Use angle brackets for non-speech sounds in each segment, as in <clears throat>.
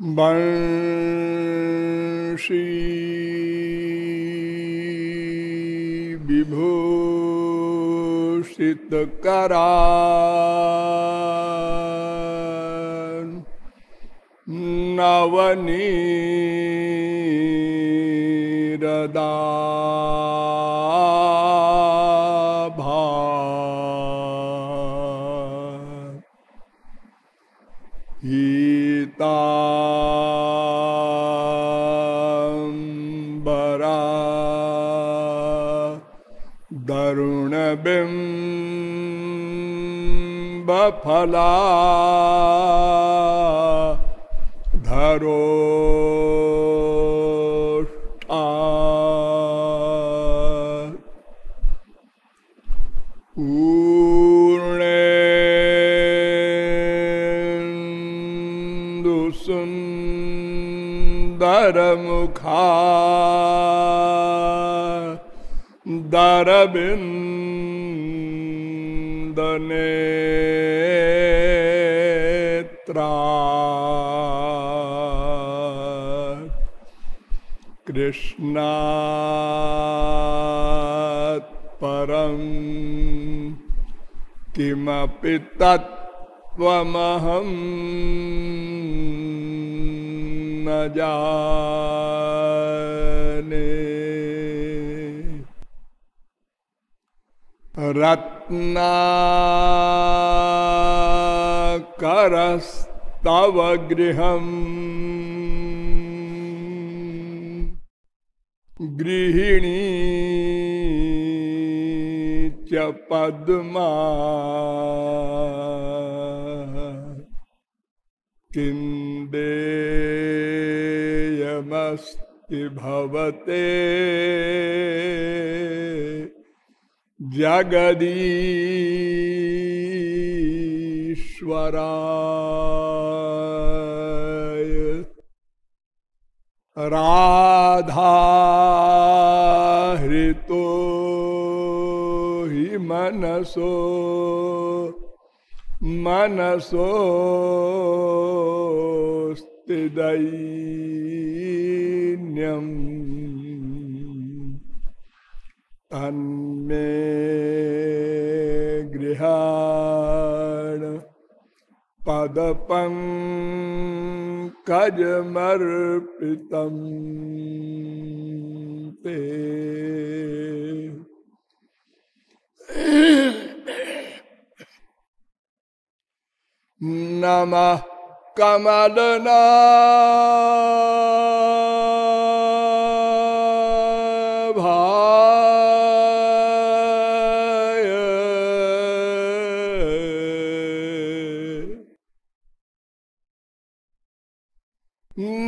वंशी विभूषित करा। नवनी रदा दरुणबिम्बफला धरो मुखा दरबिंदने कृष्णात् परं किमपि तत्त्वमहम् जाने। रत्नाकरस्तव गृहम् गृहिणी च पद्मा। किन्देयमस्ति भवते। जगदीश्वराय राधा हृतो हि मनसो मनसोस्तिदैन्यम् तन्मे गृहाण पदपङ्कजमर्पितं ते। नमः कमलना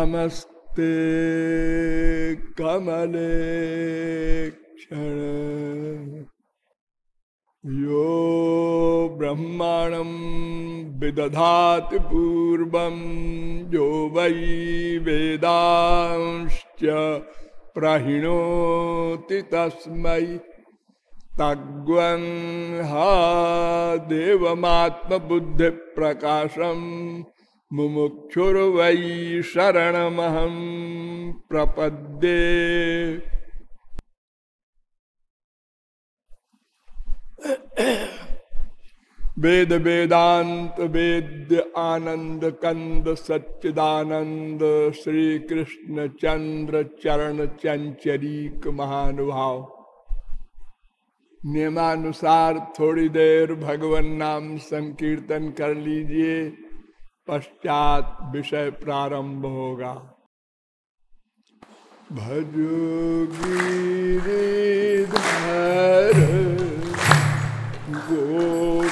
नमस्ते। कमले क्षण। यो ब्रह्माणं विदधाति पूर्वं, यो वै वेदांश्च प्रहिणोति तस्मै। तग्वं हा देवमात्मबुद्धिप्रकाशं मुमुक्षुर्वै शरणमहं प्रपद्ये। वेद वेदांत वेद्य आनंद कंद सच्चिदानंद श्री कृष्ण चंद्र चरण चंचरीक महानुभाव नियमानुसार थोड़ी देर भगवान नाम संकीर्तन कर लीजिए। पश्चात विषय प्रारंभ होगा। भजोगी भर गोविंद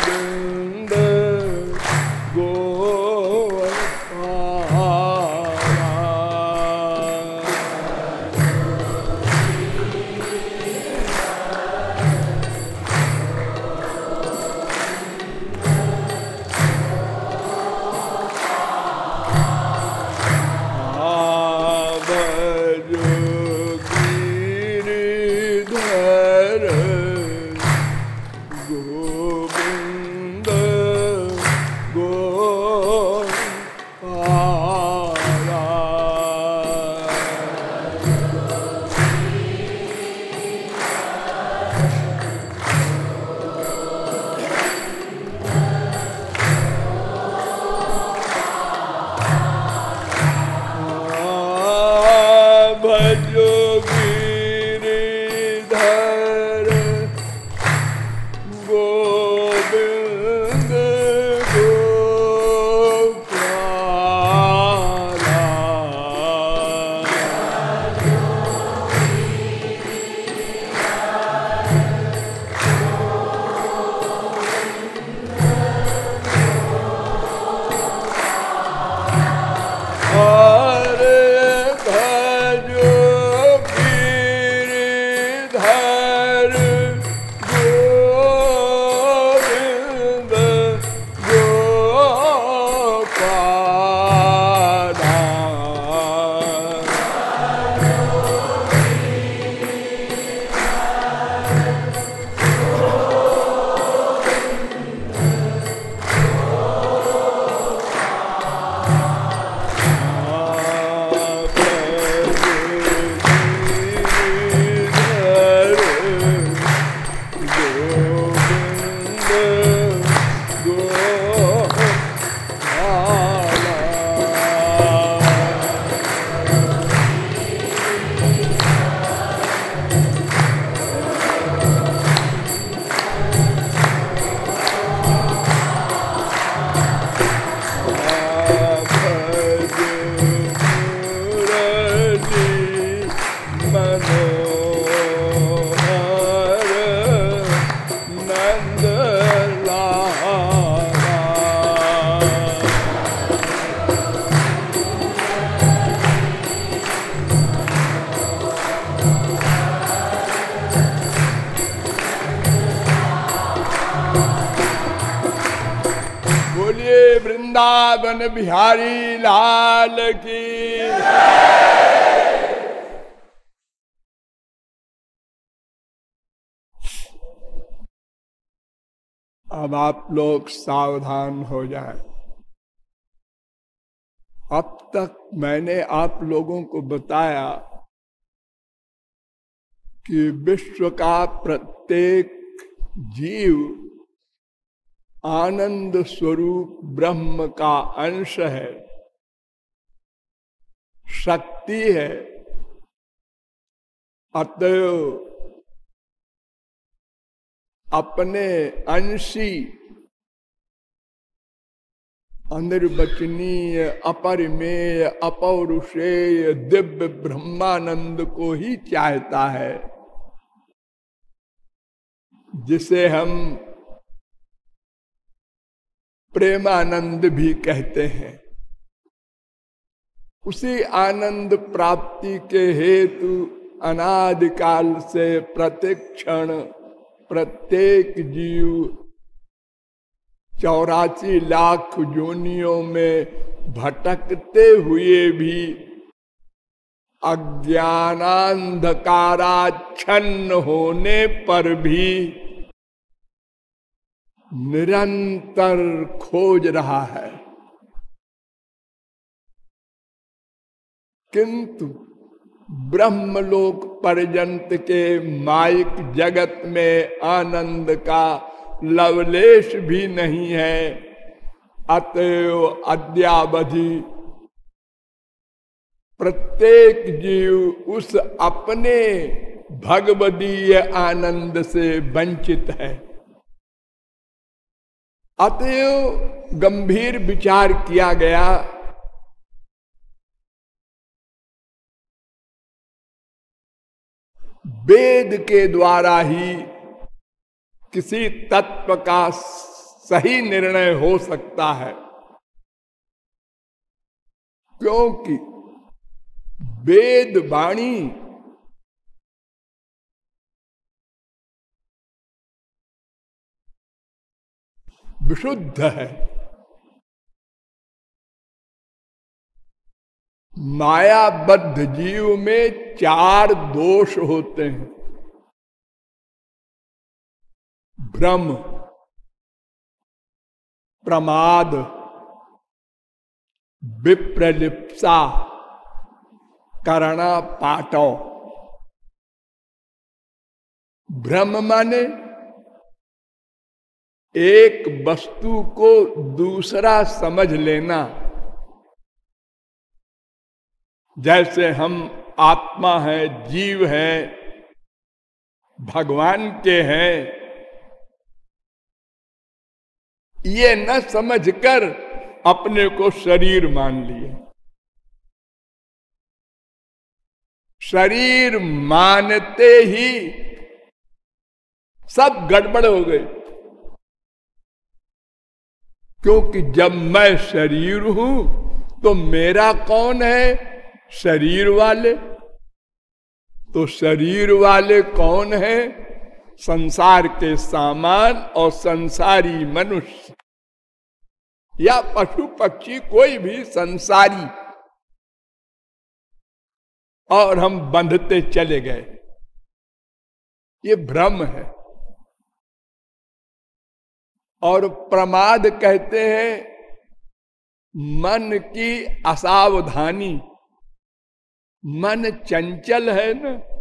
लोग सावधान हो जाए। अब तक मैंने आप लोगों को बताया कि विश्व का प्रत्येक जीव आनंद स्वरूप ब्रह्म का अंश है, शक्ति है, अतएव अपने अंशी अनिर्वचनीय, अपरिमेय, अपौरुषेय, दिव्य ब्रह्मानंद को ही चाहता है। जिसे हम प्रेमानंद भी कहते हैं। उसी आनंद प्राप्ति के हेतु अनादिकाल से प्रतिक्षण प्रत्येक जीव चौरासी लाख जोनियों में भटकते हुए भी अज्ञानांधकाराच्छन्न होने पर भी निरंतर खोज रहा है। किंतु ब्रह्मलोक पर्यंत के माइक जगत में आनंद का लवलेश भी नहीं है। अतएव अद्यावधि प्रत्येक जीव उस अपने भगवदीय आनंद से वंचित है। अतएव गंभीर विचार किया गया वेद के द्वारा ही किसी तत्व का सही निर्णय हो सकता है। क्योंकि वेद वाणी विशुद्ध है। मायाबद्ध जीव में चार दोष होते हैं। भ्रम प्रमाद विप्रलिप्सा करणा पाटो भ्रम माने एक वस्तु को दूसरा समझ लेना जैसे हम आत्मा है जीव है भगवान के हैं ये न समझकर अपने को शरीर मान लिए। शरीर मानते ही सब गड़बड़ हो गई क्योंकि जब मैं शरीर हूँ तो मेरा कौन है? शरीर वाले। तो शरीर वाले कौन है? संसार के सामान और संसारी मनुष्य। या पशु पक्षी कोई भी संसारी। और हम बंधते चले गए। ये भ्रम है। और प्रमाद कहते हैं, मन की असावधानी। मन चंचल है न।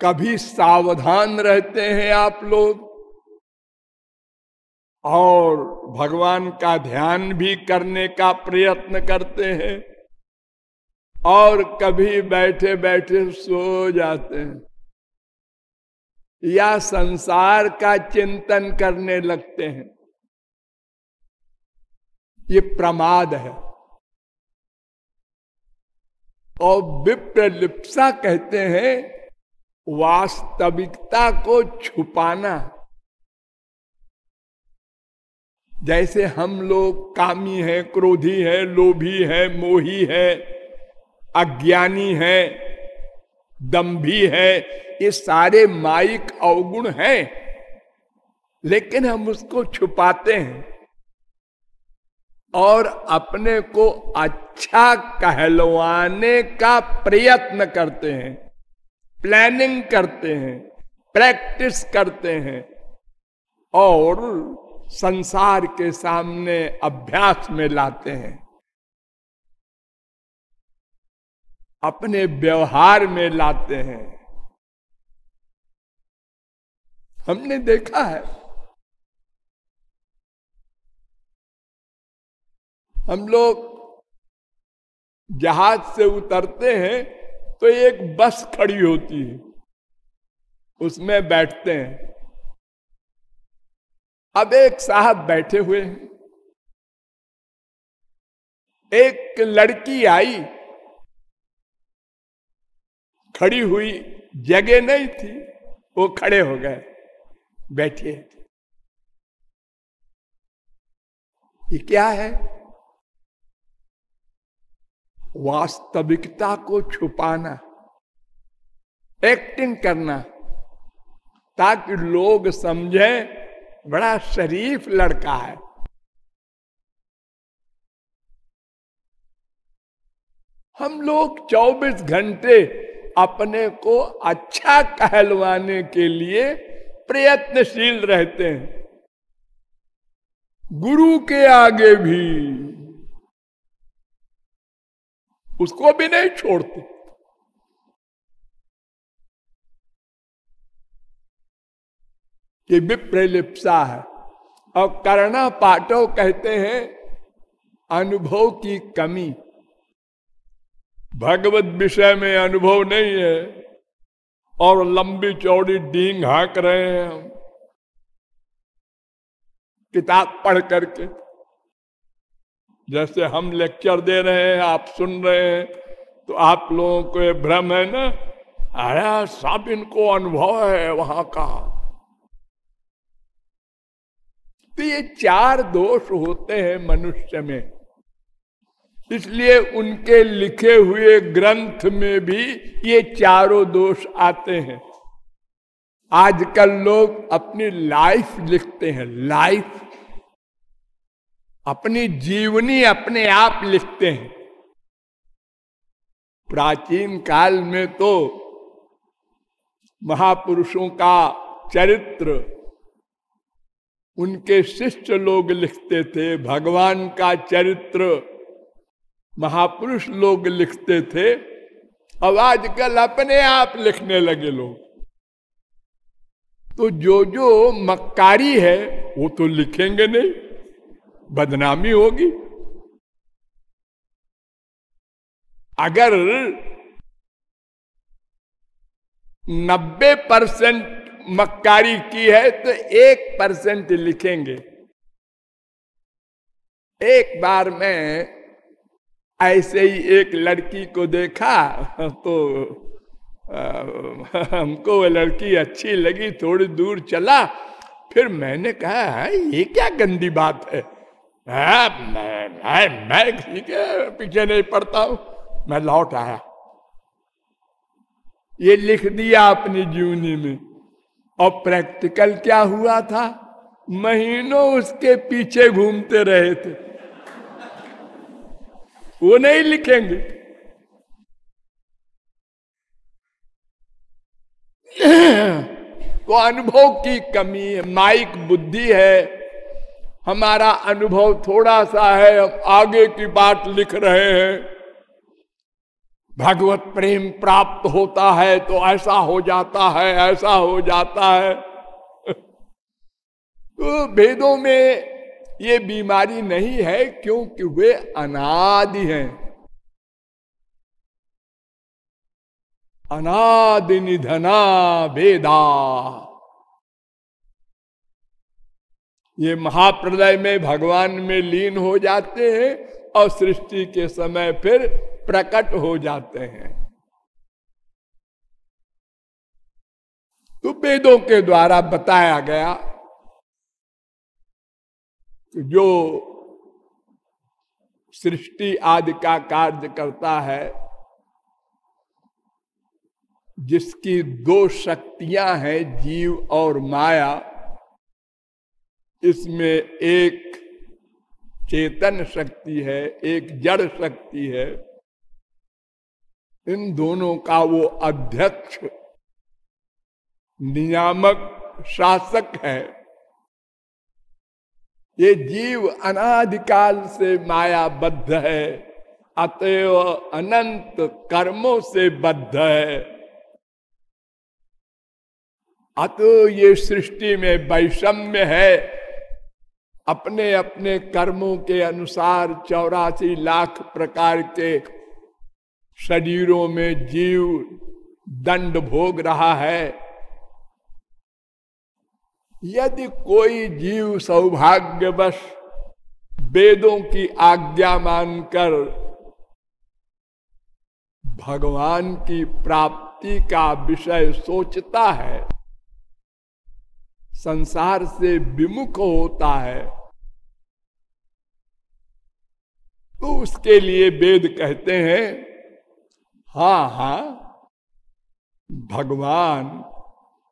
कभी सावधान रहते हैं आप लोग। और भगवान का ध्यान भी करने का प्रयत्न करते हैं। और कभी बैठे बैठे सो जाते हैं। या संसार का चिंतन करने लगते हैं। ये प्रमाद है। और विप्रलिप्सा कहते हैं वास्तविकता को छुपाना। जैसे हम लोग कामी है, क्रोधी है, लोभी है, मोही है, अज्ञानी है दम्भी है, ये सारे माइक अवगुण हैं, लेकिन हम उसको छुपाते हैं और अपने को अच्छा कहलवाने का प्रयत्न करते हैं। प्लानिंग करते हैं, प्रैक्टिस करते हैं और संसार के सामने अभ्यास में लाते हैं। अपने व्यवहार में लाते हैं। हमने देखा है। हम लोग जहाज़ से उतरते हैं तो एक बस खड़ी होती है। उसमें बैठते हैं। अब एक साहब बैठे हुए हैं। एक लड़की आई। खड़ी हुई जगह नहीं थी। वो खड़े हो गए। बैठे ये क्या है? वास्तविकता को छुपाना एक्टिंग करना, ताकि लोग समझे बड़ा शरीफ लड़का है। हम लोग 24 घंटे अपने को अच्छा कहलवाने के लिए प्रयत्नशील रहते हैं। गुरु के आगे भी उसको भी नहीं छोड़ते। विप्रलिप्सा है। और करना पाटो कहते हैं, अनुभव की कमी। भगवत विषय में अनुभव नहीं है और लंबी चौड़ी डींग हाँक रहे हैं हम। किताब पढ़ करके जैसे हम लेक्चर दे रहे हैं, आप सुन रहे हैं तो आप लोगों को ये भ्रम है ना? अरे, सब इनको अनुभव है वहाँ का। तो ये चार दोष होते हैं मनुष्य में। इसलिए उनके लिखे हुए ग्रंथ में भी ये चारों दोष आते हैं। आजकल लोग अपनी लाइफ लिखते हैं लाइफ अपनी जीवनी अपने आप लिखते हैं। प्राचीन काल में तो महापुरुषों का चरित्र, उनके शिष्ट लोग लिखते थे, भगवान का चरित्र, महापुरुष लोग लिखते थे। अब आजकल अपने आप लिखने लगे लोग। तो जो जो मक्कारी है, वो तो लिखेंगे नहीं। बदनामी होगी। अगर नब्बे परसेंट मक्कारी की है तो एक परसेंट लिखेंगे। एक बार मैं ऐसे ही एक लड़की को देखा तो हमको वो लड़की अच्छी लगी, थोड़ी दूर चला। फिर मैंने कहा ये क्या गंदी बात है? आ, मैं, मैं, मैं किसी के पीछे नहीं पड़ता हूँ। मैं लौट आया। ये लिख दिया अपनी जीवनी में। और प्रैक्टिकल क्या हुआ था? महीनों उसके पीछे घूमते रहे थे। वो नहीं लिखेंगे। तो अनुभव की कमी है माइक बुद्धि है। हमारा अनुभव थोड़ा सा है, हम आगे की बात लिख रहे हैं। भगवत प्रेम प्राप्त होता है तो ऐसा हो जाता है, ऐसा हो जाता है। <laughs> तो वेदों में ये बीमारी नहीं है क्योंकि वे अनादि हैं। अनादि निधना वेदा। ये महाप्रलय में भगवान में लीन हो जाते हैं और सृष्टि के समय फिर प्रकट हो जाते हैं। तो वेदों के द्वारा बताया गया जो सृष्टि आदि का कार्य करता है, जिसकी दो शक्तियाँ हैं, जीव और माया इसमें एक चेतन शक्ति है, एक जड़ शक्ति है। इन दोनों का वो अध्यक्ष, नियामक शासक है। ये जीव अनादिकाल से मायाबद्ध है, अतएव अनंत कर्मों से बद्ध है। अतो ये सृष्टि में वैषम्य है। अपने अपने कर्मों के अनुसार चौरासी लाख प्रकार के शरीरों में जीव दंड भोग रहा है। यदि कोई जीव सौभाग्यवश वेदों की आज्ञा मानकर भगवान की प्राप्ति का विषय सोचता है संसार से विमुख होता है। तो उसके लिए वेद कहते हैं, हा हा, भगवान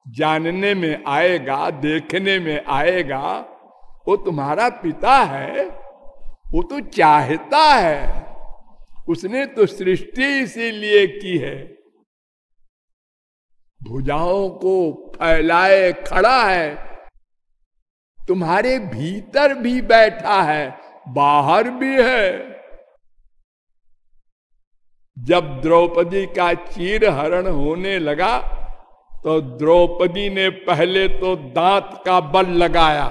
जानने में आएगा, देखने में आएगा, वो तुम्हारा पिता है, वो तो चाहता है, उसने तो सृष्टि इसीलिए की है। भुजाओं को फैलाए खड़ा है। तुम्हारे भीतर भी बैठा है, बाहर भी है। जब द्रौपदी का चीर हरण होने लगा तो द्रौपदी ने पहले तो दांत का बल लगाया,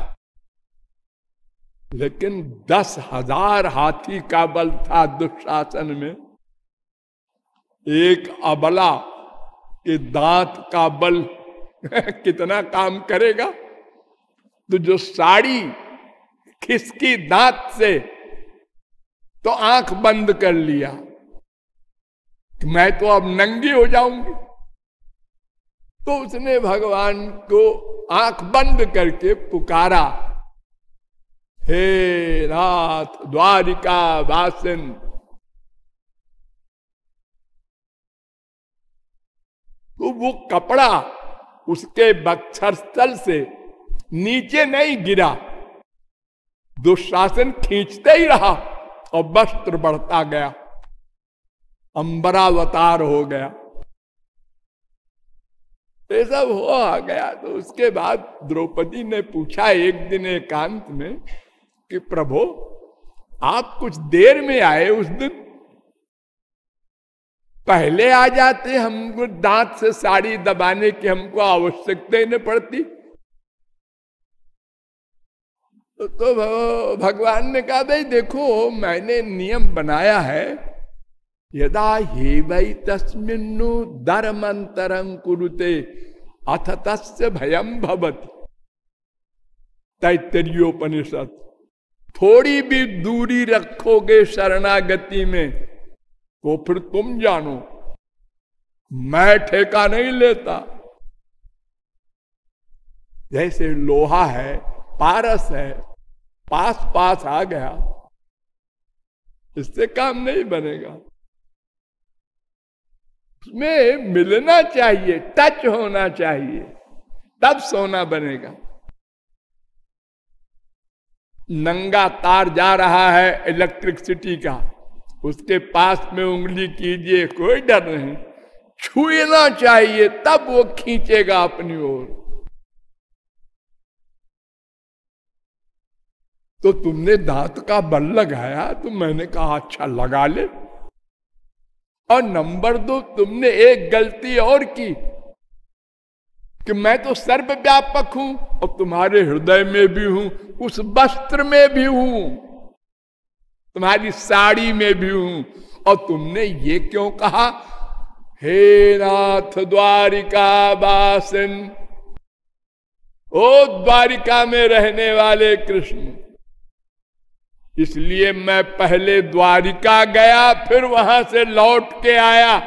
लेकिन दस हज़ार हाथी का बल था दुशासन में। एक अबला के दांत का बल कितना काम करेगा? तो जो साड़ी खिसकी दांत से? तो आँख बंद कर लिया। मैं तो अब नंगी हो जाऊँगी। तो उसने भगवान को आँख बंद करके पुकारा, हे नाथ द्वारिका, वासन तो वो कपड़ा उसके बक्षर स्थल से नीचे नहीं गिरा। दुशासन खींचते ही रहा और वस्त्र बढ़ता गया। अंबरावतार हो गया। ये सब हो आ गया तो उसके बाद द्रौपदी ने पूछा एक दिन एकांत में कि प्रभु, आप कुछ देर में आए उस दिन? पहले आ जाते हमको दांत से साड़ी दबाने की हमको आवश्यकता ही नहीं पड़ती। तो, तो भगवान ने कहा भाई देखो मैंने नियम बनाया है यदा हे वै तस्मिन्नु धर्मंतरं कुरुते अथ तस्य भयम भवती। तैतरीयोपनिषद थोड़ी भी दूरी रखोगे शरणागति में तो फिर तुम जानो, मैं ठेका नहीं लेता। जैसे लोहा है, पारस है पास पास आ गया, इससे काम नहीं बनेगा। उसमें मिलना चाहिए, टच होना चाहिए, तब सोना बनेगा। नंगा तार जा रहा है इलेक्ट्रिसिटी का। उसके पास में उंगली कीजिए, कोई डर नहीं। छूना चाहिए, तब वो खींचेगा अपनी ओर। तो तुमने दांत का बल लगाया तो मैंने कहा अच्छा लगा ले। और नंबर दो, तुमने एक गलती और की, कि मैं तो सर्वव्यापक हूँ और तुम्हारे हृदय में भी हूँ, उस वस्त्र में भी हूँ। तुम्हारी साड़ी में भी हूँ। और तुमने ये क्यों कहा? हे नाथ द्वारिका बासन, ओ द्वारिका में रहने वाले कृष्ण, इसलिए मैं पहले द्वारिका गया, फिर वहाँ से लौट के आया।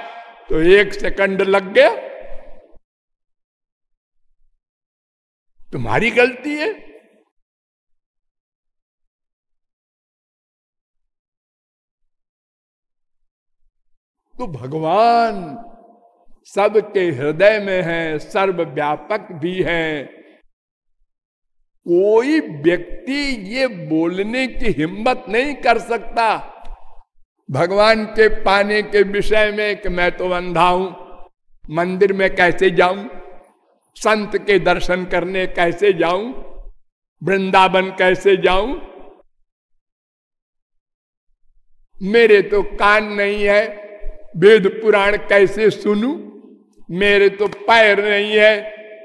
तो एक सेकंड लग गया। तुम्हारी गलती है। तो भगवान सबके हृदय में है, सर्वव्यापक भी है। कोई व्यक्ति ये बोलने की हिम्मत नहीं कर सकता। भगवान के पाने के विषय में कि मैं तो अंधा हूँ, मंदिर में कैसे जाऊँ, संत के दर्शन करने कैसे जाऊँ, वृंदावन कैसे जाऊँ। मेरे तो कान नहीं है वेद पुराण कैसे सुनू? मेरे तो पैर नहीं है,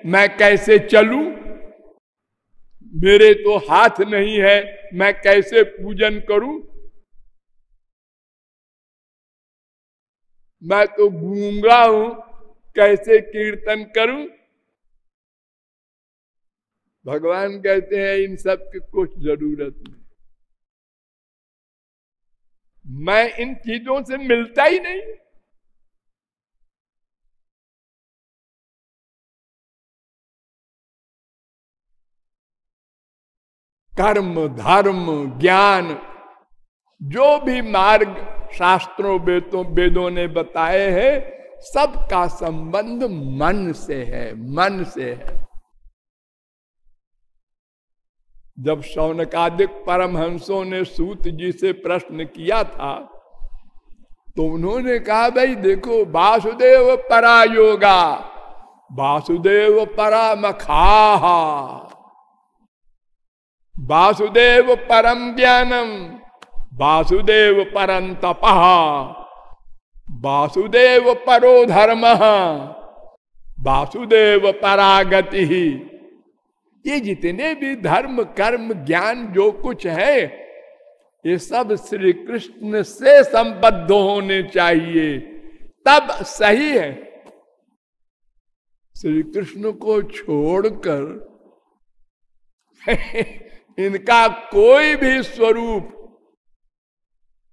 मैं कैसे चलू? मेरे तो हाथ नहीं है, मैं कैसे पूजन करूँ? मैं तो गूँगा हूँ, कैसे कीर्तन करूँ? भगवान कहते हैं, इन सब की कुछ ज़रूरत नहीं। मैं इन चीज़ों से मिलता ही नहीं। कर्म, धर्म, ज्ञान, जो भी मार्ग शास्त्रों वेदों वेदों ने बताए हैं, सबका संबंध मन से है, मन से है। जब शौनकादिक परमहंसों ने सूत जी से प्रश्न किया था तो उन्होंने कहा, भाई देखो, वासुदेव परा योगा वासुदेव परा मखा वासुदेव परम ज्ञानम, वासुदेव परम तप, वासुदेव परो धर्म, वासुदेव परागति। ये जितने भी धर्म, कर्म, ज्ञान, जो कुछ है, ये सब श्री कृष्ण से संबद्ध होने चाहिए। तब सही है। श्री कृष्ण को छोड़कर <laughs> इनका कोई भी स्वरूप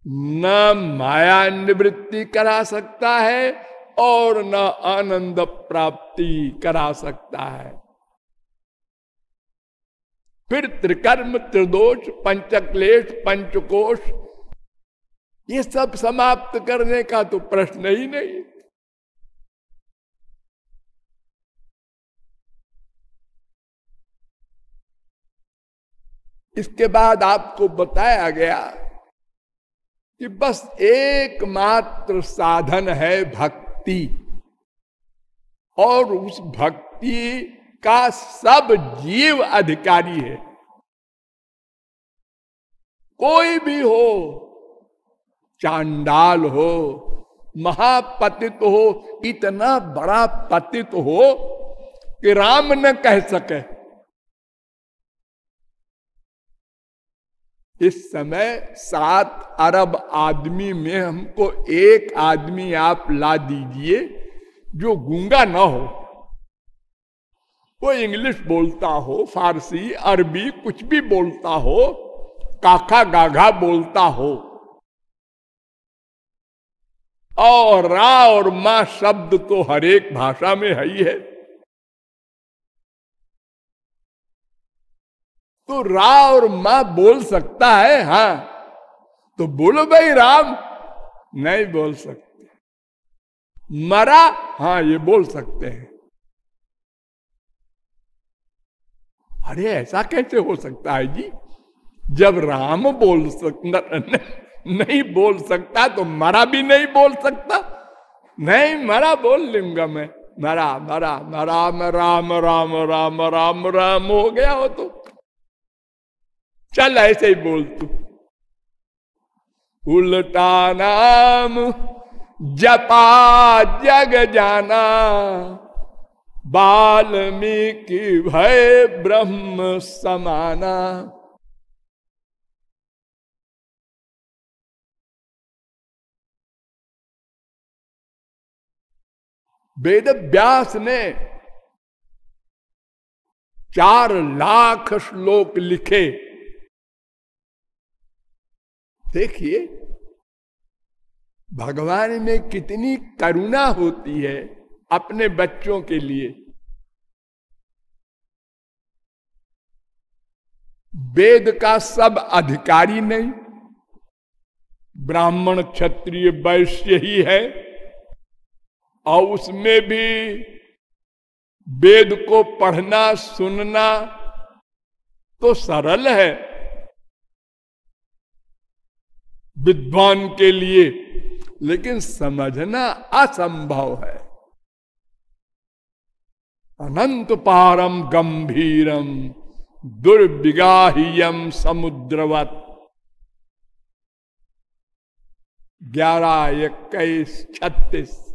न माया निवृत्ति करा सकता है और न आनंद प्राप्ति करा सकता है। फिर त्रिकर्म, त्रिदोष, पंचक्लेश, पंचकोश, ये सब समाप्त करने का तो प्रश्न ही नहीं। इसके बाद आपको बताया गया कि बस एकमात्र साधन है भक्ति। और उस भक्ति का सब जीव अधिकारी है। कोई भी हो, चांडाल हो, महापतित हो, इतना बड़ा पतित हो कि राम न कह सके। इस समय सात अरब आदमी में हमको एक आदमी आप ला दीजिए, जो गूँगा ना हो। वो इंग्लिश बोलता हो, फारसी, अरबी, कुछ भी बोलता हो काका गाघा बोलता हो। और रा और माँ शब्द तो हर एक भाषा में है ही है। तो रा और माँ बोल सकता है हाँ तो बोलो भाई राम नहीं बोल सकते मरा हाँ ये बोल सकते हैं अरे ऐसा कैसे हो सकता है जी जब राम बोल सकता नहीं बोल सकता तो मरा भी नहीं बोल सकता नहीं मरा बोल लूँगा मैं मरा मरा मरा राम राम राम राम राम हो गया हो तो चल ऐसे ही बोल तू उल्टा नाम जपा जग जाना बाल्मीकि भय ब्रह्म समाना वेद व्यास ने चार लाख श्लोक लिखे। देखिए, भगवान में कितनी करुणा होती है अपने बच्चों के लिए। वेद का सब अधिकारी नहीं, ब्राह्मण क्षत्रिय वैश्य ही है, और उसमें भी वेद को पढ़ना, सुनना तो सरल है। विद्वान के लिए। लेकिन समझना असंभव है। अनंत पारम गंभीरम दुर्विगाहियम समुद्रवत। ग्यारह इक्कीस छत्तीस।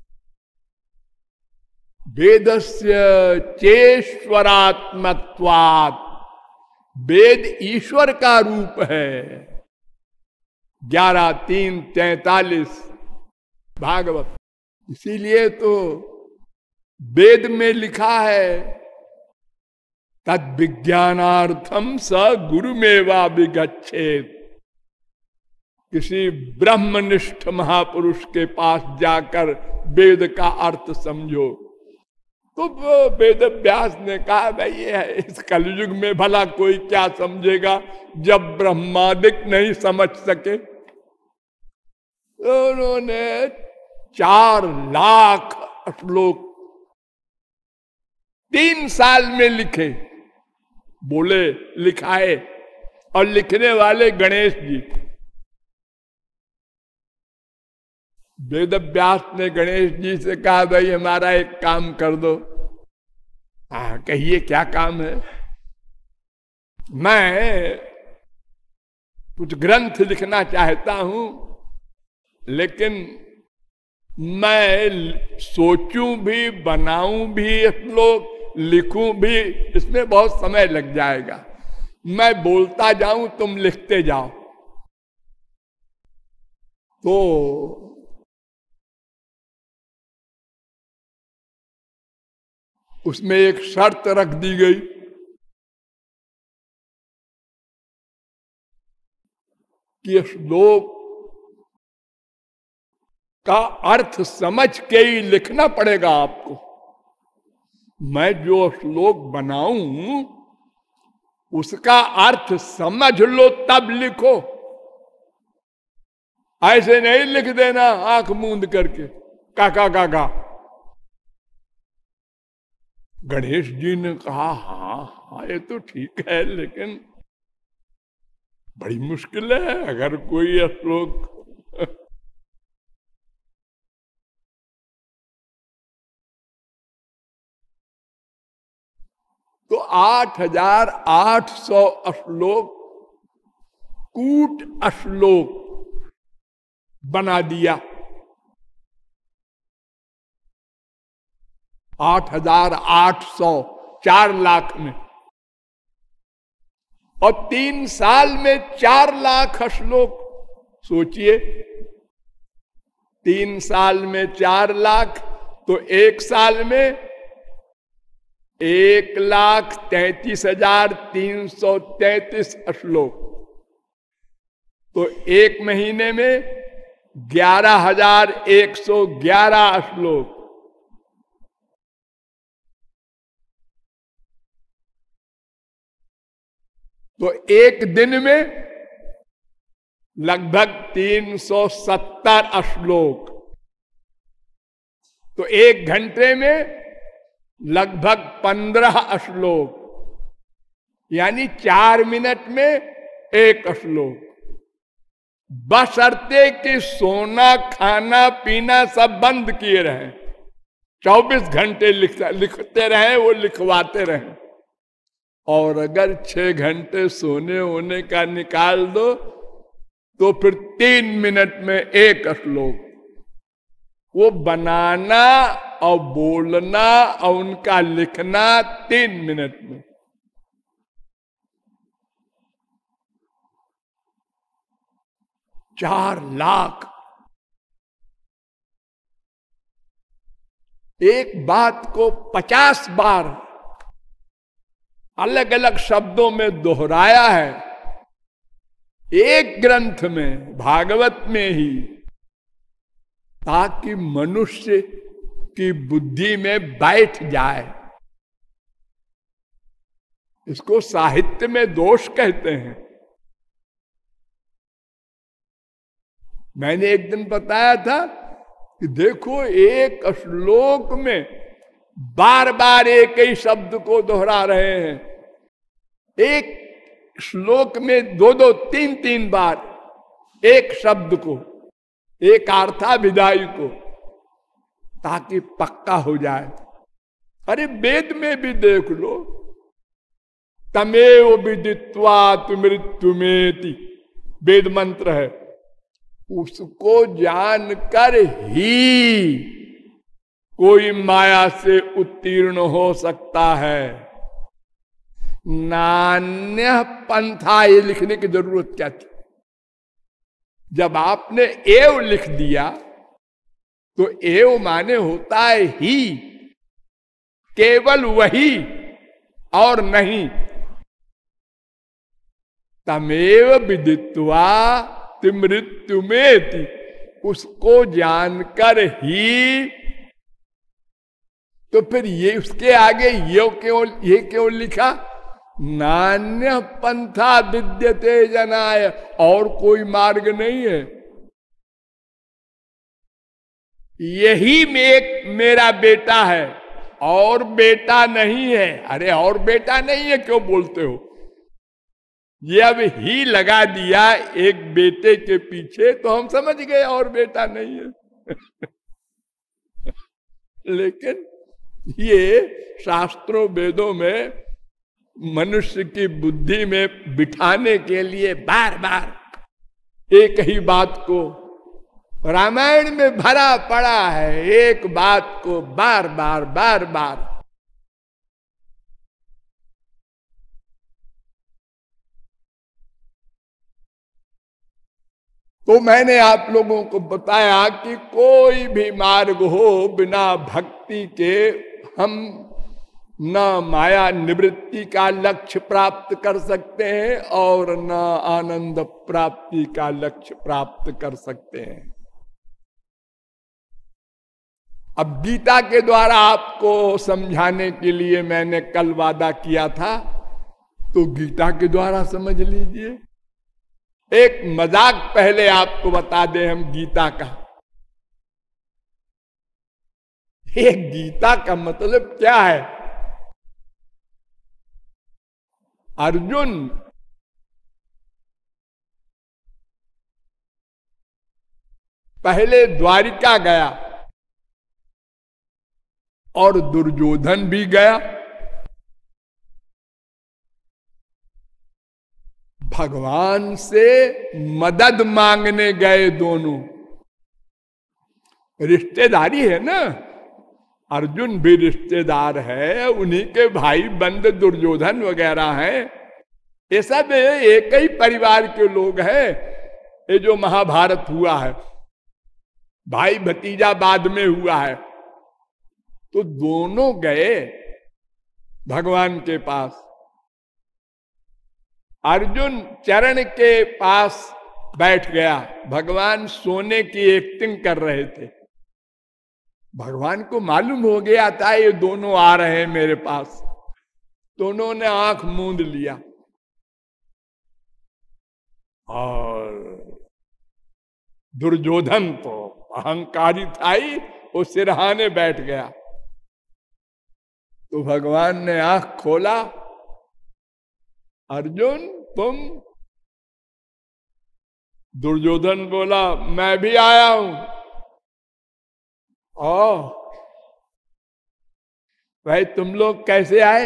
वेद से चेश्वरात्मत्वात्। वेद ईश्वर का रूप है। ग्यारह, तीन, तैतालीस। भागवत। इसीलिए तो वेद में लिखा है तद विज्ञानार्थम स गुरु मेवा विगछेद किसी ब्रह्मनिष्ठ महापुरुष के पास जाकर वेद का अर्थ समझो। तो वेद व्यास ने कहा, भाई, ये है इस कलयुग में भला कोई क्या समझेगा, जब ब्रह्मादिक नहीं समझ सके? उन्होंने चार लाख श्लोक तीन साल में लिखे, बोले, लिखाए, और लिखने वाले गणेश जी। वेद व्यास ने गणेश जी से कहा, भाई, हमारा एक काम कर दो। हा, कहिए, क्या काम है? मैं कुछ ग्रंथ लिखना चाहता हूँ। लेकिन मैं सोचूं भी, बनाऊँ भी, श्लोक लिखूं भी, इसमें बहुत समय लग जाएगा। मैं बोलता जाऊँ, तुम लिखते जाओ। तो उसमें एक शर्त रख दी गई। कि श्लोक का अर्थ समझ के ही लिखना पड़ेगा आपको। मैं जो श्लोक बनाऊँ, उसका अर्थ समझ लो, तब लिखो। ऐसे नहीं लिख देना आँख मूंद करके। काका काका गणेश जी ने कहा हाँ हाँ ये तो ठीक है, लेकिन बड़ी मुश्किल है, अगर कोई श्लोक आठ हज़ार आठ सौ श्लोक कूट श्लोक बना दिया। आठ हज़ार आठ सौ चार लाख में। और तीन साल में चार लाख श्लोक सोचिए। तीन साल में चार लाख तो एक साल में एक लाख तैतीस हज़ार तीन सौ तैतीस श्लोक। तो एक महीने में ग्यारह हज़ार एक सौ ग्यारह श्लोक। तो एक दिन में लगभग तीन सौ सत्तर श्लोक। तो एक घंटे में लगभग पंद्रह श्लोक यानी चार मिनट में एक श्लोक बसरते कि सोना खाना पीना सब बंद किए रहे। चौबीस घंटे लिख, लिखते रहे वो लिखवाते रहे। और अगर छह घंटे सोने होने का निकाल दो तो फिर तीन मिनट में एक श्लोक वो बनाना और बोलना और उनका लिखना तीन मिनट में। चार लाख। एक बात को पचास बार अलग अलग शब्दों में दोहराया है। एक ग्रंथ में, भागवत में ही, ताकि मनुष्य की बुद्धि में बैठ जाए। इसको साहित्य में दोष कहते हैं। मैंने एक दिन बताया था कि देखो, एक श्लोक में बार बार एक ही शब्द को दोहरा रहे हैं। एक श्लोक में दो दो तीन तीन बार एक शब्द को, एक आर्था विदाई को। ताकि पक्का हो जाए। अरे वेद में भी देख लो। तमेव विदित्वा मृत्यु में वेद मंत्र है। उसको जानकर ही कोई माया से उत्तीर्ण हो सकता है। नान्य पंथा ये लिखने की ज़रूरत क्या थी? जब आपने एव लिख दिया तो एव माने होता है ही केवल वही और नहीं। तमेव विदित्वा मृत्यु में उसको जानकर ही। तो फिर ये उसके आगे ये क्यों ये क्यों लिखा? नान्य पंथा विद्यते जनाय, और कोई मार्ग नहीं है। यही एक मेरा बेटा है। और बेटा नहीं है। अरे, और बेटा नहीं है, क्यों बोलते हो? ये अब ही लगा दिया एक बेटे के पीछे तो हम समझ गए और बेटा नहीं है। <laughs> लेकिन ये शास्त्रों, वेदों में, मनुष्य की बुद्धि में बिठाने के लिए बार बार एक ही बात को रामायण में भरा पड़ा है एक बात को बार बार बार बार। तो मैंने आप लोगों को बताया कि कोई भी मार्ग हो बिना भक्ति के हम न माया निवृत्ति का लक्ष्य प्राप्त कर सकते हैं और न आनंद प्राप्ति का लक्ष्य प्राप्त कर सकते हैं। अब गीता के द्वारा आपको समझाने के लिए मैंने कल वादा किया था तो गीता के द्वारा समझ लीजिए। एक मज़ाक पहले आपको बता दें हम गीता का। एक गीता का मतलब क्या है? अर्जुन पहले द्वारिका गया। और दुर्योधन भी गया। भगवान से मदद मांगने गए दोनों। रिश्तेदारी है ना? अर्जुन भी रिश्तेदार है, उन्हीं के भाई बंद, दुर्योधन वगैरह हैं। ये सब एक ही परिवार के लोग हैं, ये जो महाभारत हुआ है। भाई भतीजा बाद में हुआ है। तो दोनों गए भगवान के पास। अर्जुन चरण के पास बैठ गया। भगवान सोने की एक्टिंग कर रहे थे। भगवान को मालूम हो गया था, ये दोनों आ रहे हैं मेरे पास। दोनों ने आँख मूंद लिया। और दुर्योधन तो अहंकारी था ही, वो सिरहाने बैठ गया। तो भगवान ने आँख खोला। अर्जुन, तुम? दुर्योधन बोला, मैं भी आया हूँ। ओ भाई तुम लोग कैसे आए?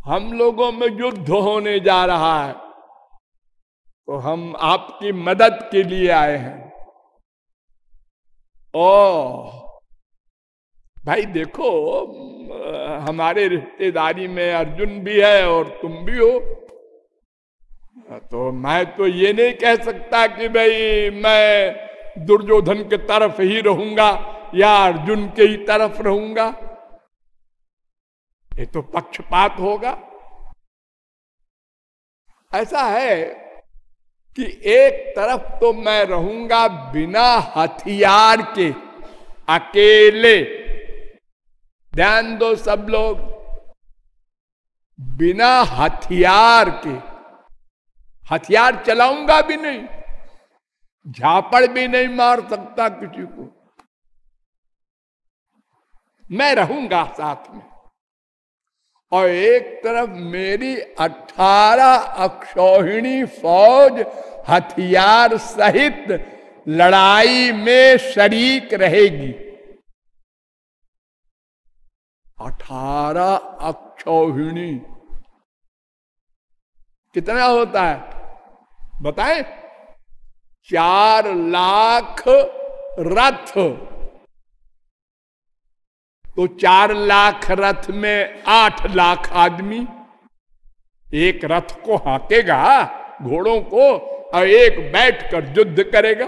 हम लोगों में युद्ध होने जा रहा है तो हम आपकी मदद के लिए आए हैं। ओ भाई देखो, हमारे रिश्तेदारी में अर्जुन भी है और तुम भी हो। तो मैं तो ये नहीं कह सकता कि भाई मैं दुर्योधन के तरफ़ ही रहूँगा या अर्जुन के ही तरफ़ रहूँगा। ये तो पक्षपात होगा। ऐसा है कि एक तरफ़ तो मैं रहूँगा बिना हथियार के, अकेले। ध्यान दो सब लोग। बिना हथियार के, हथियार चलाऊँगा भी नहीं, झापड़ भी नहीं मार सकता किसी को। मैं रहूँगा साथ में। और एक तरफ़ मेरी अठारह अक्षौहिणी फौज हथियार सहित लड़ाई में शरीक रहेगी। अठारह अक्षौहिणी। कितना होता है? बताएँ। चार लाख रथ। तो चार लाख रथ में आठ लाख आदमी। एक रथ को हाकेगा, घोड़ों को, और एक बैठकर युद्ध करेगा।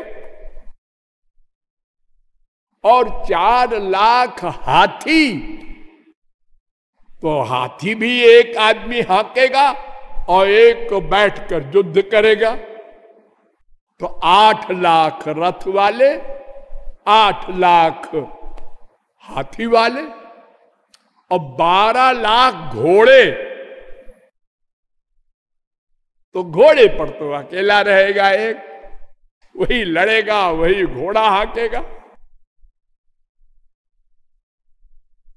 और चार लाख हाथी तो हाथी भी एक आदमी हाकेगा और एक को बैठकर युद्ध करेगा। तो आठ लाख रथ वाले, आठ लाख हाथी वाले और बारह लाख घोड़े। तो घोड़े पर तो अकेला रहेगा एक, वही लड़ेगा, वही घोड़ा हाकेगा।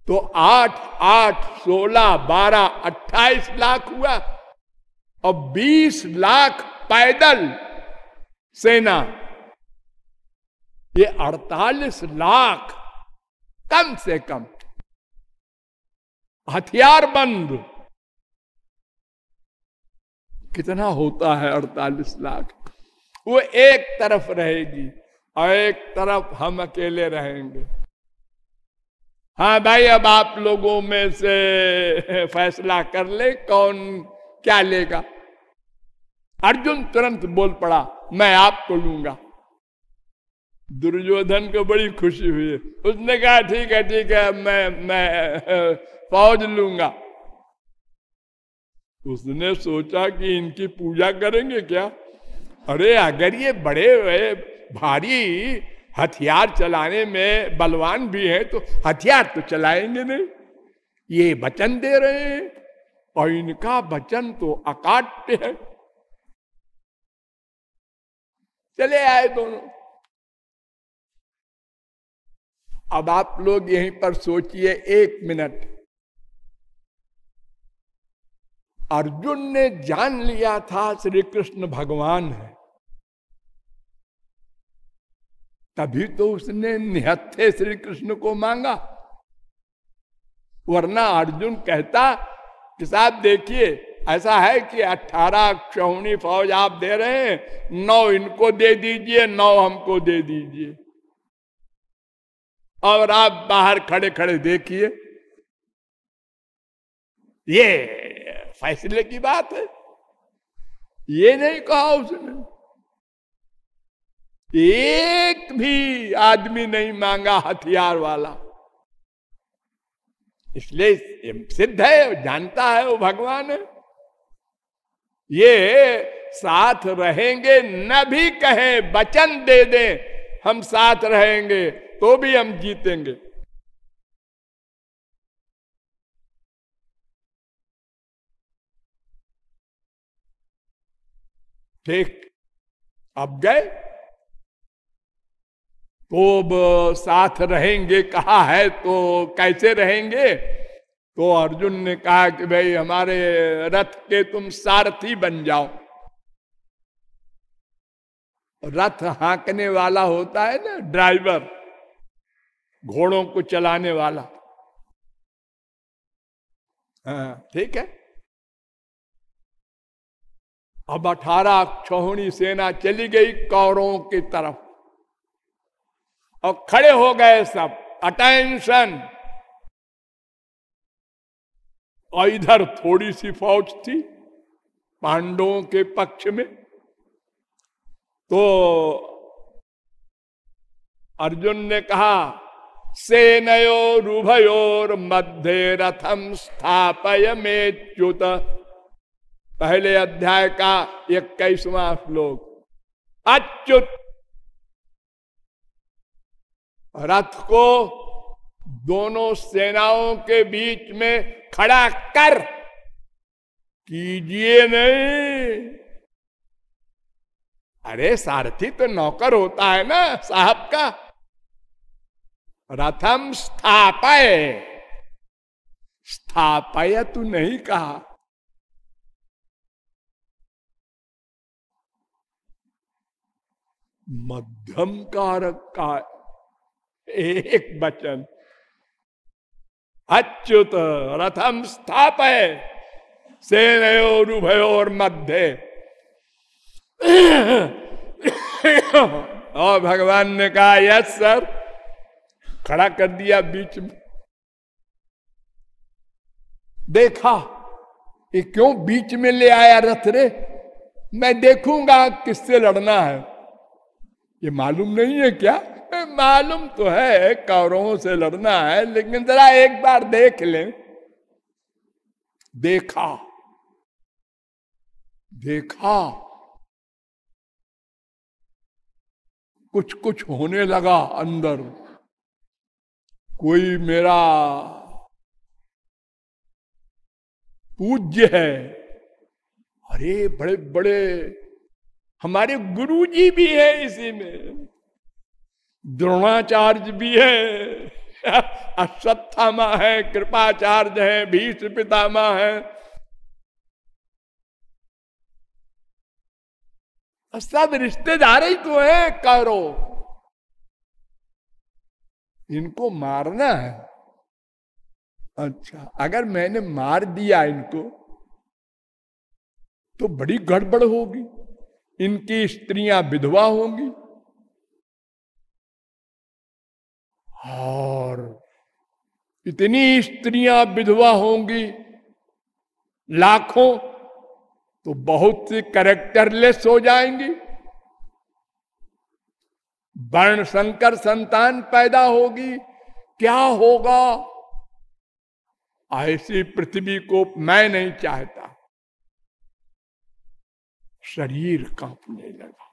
तो आठ आठ, सोलह, बारह, अट्ठाईस लाख हुआ। और बीस लाख पैदल सेना। ये अड़तालीस लाख कम से कम। हथियार बंद। कितना होता है अड़तालीस लाख? वो एक तरफ़ रहेगी, और एक तरफ़ हम अकेले रहेंगे। हाँ भाई, अब आप लोगों में से फैसला कर ले, कौन क्या लेगा। अर्जुन तुरंत बोल पड़ा, मैं आपको लूँगा। दुर्योधन को बड़ी खुशी हुई। उसने कहा, ठीक है ठीक है, मैं मैं, फौज लूँगा। उसने सोचा कि इनकी पूजा करेंगे क्या? अरे, अगर ये बड़े, भारी हथियार चलाने में बलवान भी है तो हथियार तो चलाएँगे नहीं। ये वचन दे रहे हैं और इनका वचन तो अकाट्य है। चले आए दोनों। अब आप लोग यहीं पर सोचिए एक मिनट। अर्जुन ने जान लिया था श्री कृष्ण भगवान है। तभी तो उसने निहत्थे श्री कृष्ण को मांगा। वरना अर्जुन कहता, कि साहब देखिए, ऐसा है कि अठारह क्षौणी फौज आप दे रहे हैं, नौ इनको दे दीजिए, नौ हमको दे दीजिए। और आप बाहर खड़े खड़े देखिए। ये फैसले की बात है। ये नहीं कहा उसने। एक भी आदमी नहीं मांगा हथियार वाला। इसलिए सिद्ध है, जानता है वो भगवान। है ये साथ रहेंगे, न भी कहे वचन दे दें, हम साथ रहेंगे तो भी हम जीतेंगे। ठीक, अब गए। तो साथ रहेंगे, कहा है तो कैसे रहेंगे? तो अर्जुन ने कहा कि भाई, हमारे रथ के तुम सारथी बन जाओ। रथ हाँकने वाला होता है ना, ड्राइवर, घोड़ों को चलाने वाला। हाँ ठीक है? अब अठारह छोहणी सेना चली गई कौरों की तरफ़। और खड़े हो गए सब। अटेंशन और इधर थोड़ी सी फौज थी पांडवों के पक्ष में। तो अर्जुन ने कहा, सेनयो रुभयोर मध्य रथम स्थापय में च्युत पहले अध्याय का इक्कीसवां श्लोक। अच्युत रथ को दोनों सेनाओं के बीच में खड़ा कर कीजिए नहीं। अरे सारथी तो नौकर होता है ना साहब का। रथम स्थापय। स्थापय तू नहीं कहा। मध्यम कारक का एक वचन। अच्युत रथम स्थाप है सेनयोरुभयोर मध्य। और <coughs> भगवान ने कहा, यस, सर। खड़ा कर दिया बीच में। देखा ये क्यों बीच में ले आया रथ रे? मैं देखूँगा किससे लड़ना है। ये मालूम नहीं है क्या? मालूम तो है कौरवों से लड़ना है, लेकिन जरा एक बार देख लें। देखा। देखा। कुछ कुछ होने लगा अंदर। कोई मेरा पूज्य है। अरे बड़े बड़े हमारे गुरु जी भी है इसी में। द्रोणाचार्य भी है, अश्वत्थामा है, कृपाचार्य है भीष पितामा है। सब रिश्तेदार ही तो है करो इनको मारना है। अच्छा अगर मैंने मार दिया इनको तो बड़ी गड़बड़ होगी। इनकी स्त्रियाँ विधवा होंगी। और इतनी स्त्रियाँ विधवा होंगी लाखों तो बहुत सी करेक्टरलेस हो जाएँगी। वर्ण संकर संतान पैदा होगी, क्या होगा? ऐसी पृथ्वी को मैं नहीं चाहता। शरीर कांपने लगा।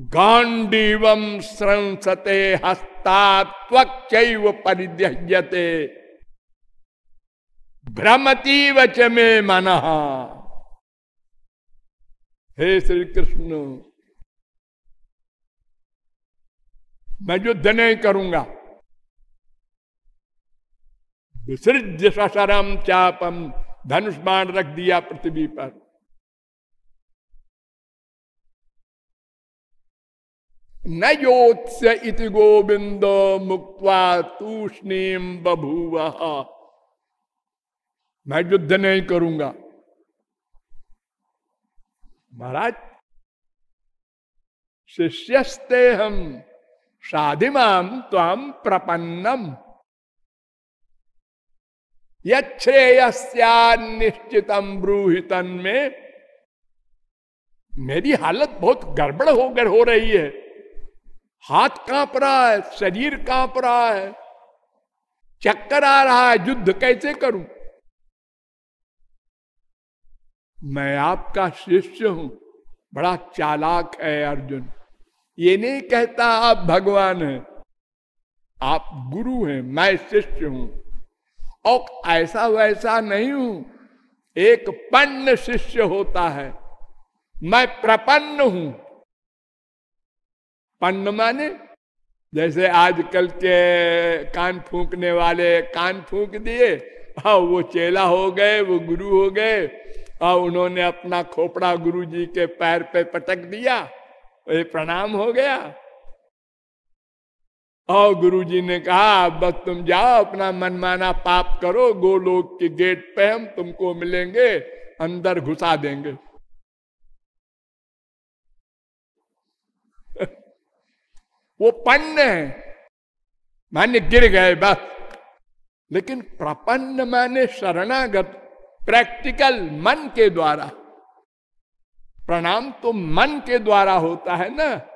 गांडीवम संसते हस्ता त्वक्चैव भ्रमती वच में मन। हे श्री कृष्ण मैं युद्ध नहीं करूँगा। विसृज सशरम चापम धनुष बाण रख दिया पृथ्वी पर। न योत्स्य इति गोविंद मुक्वा तूष्णीम बभूव। मैं युद्ध नहीं करूँगा। महाराज शिष्यस्ते हम साधिमाम ताम प्रपन्नम। निश्चितम ब्रूहितन में मेरी हालत बहुत गड़बड़ हो होकर हो रही है। हाथ काँप रहा है, शरीर काँप रहा है। चक्कर आ रहा है, युद्ध कैसे करूँ? मैं आपका शिष्य हूँ, बड़ा चालाक है अर्जुन। ये नहीं कहता आप भगवान हैं, आप गुरु हैं, मैं शिष्य हूँ। और ऐसा वैसा नहीं हूँ, एक पन्न शिष्य होता है। मैं प्रपन्न हूँ पन्न माने जैसे आजकल के कान फूकने वाले कान फूक दिए हाँ वो चेला हो गए, वो गुरु हो गए और उन्होंने अपना खोपड़ा गुरु जी के पैर पे पटक दिया, ये प्रणाम हो गया। और गुरु जी ने कहा, बस तुम जाओ, अपना मनमाना पाप करो, गोलोक के गेट पे हम तुमको मिलेंगे, अंदर घुसा देंगे। वो पन्न है। मान्य गिर गए बस। लेकिन प्रपन्न माने शरणागत प्रैक्टिकल मन के द्वारा। प्रणाम तो मन के द्वारा होता है ना।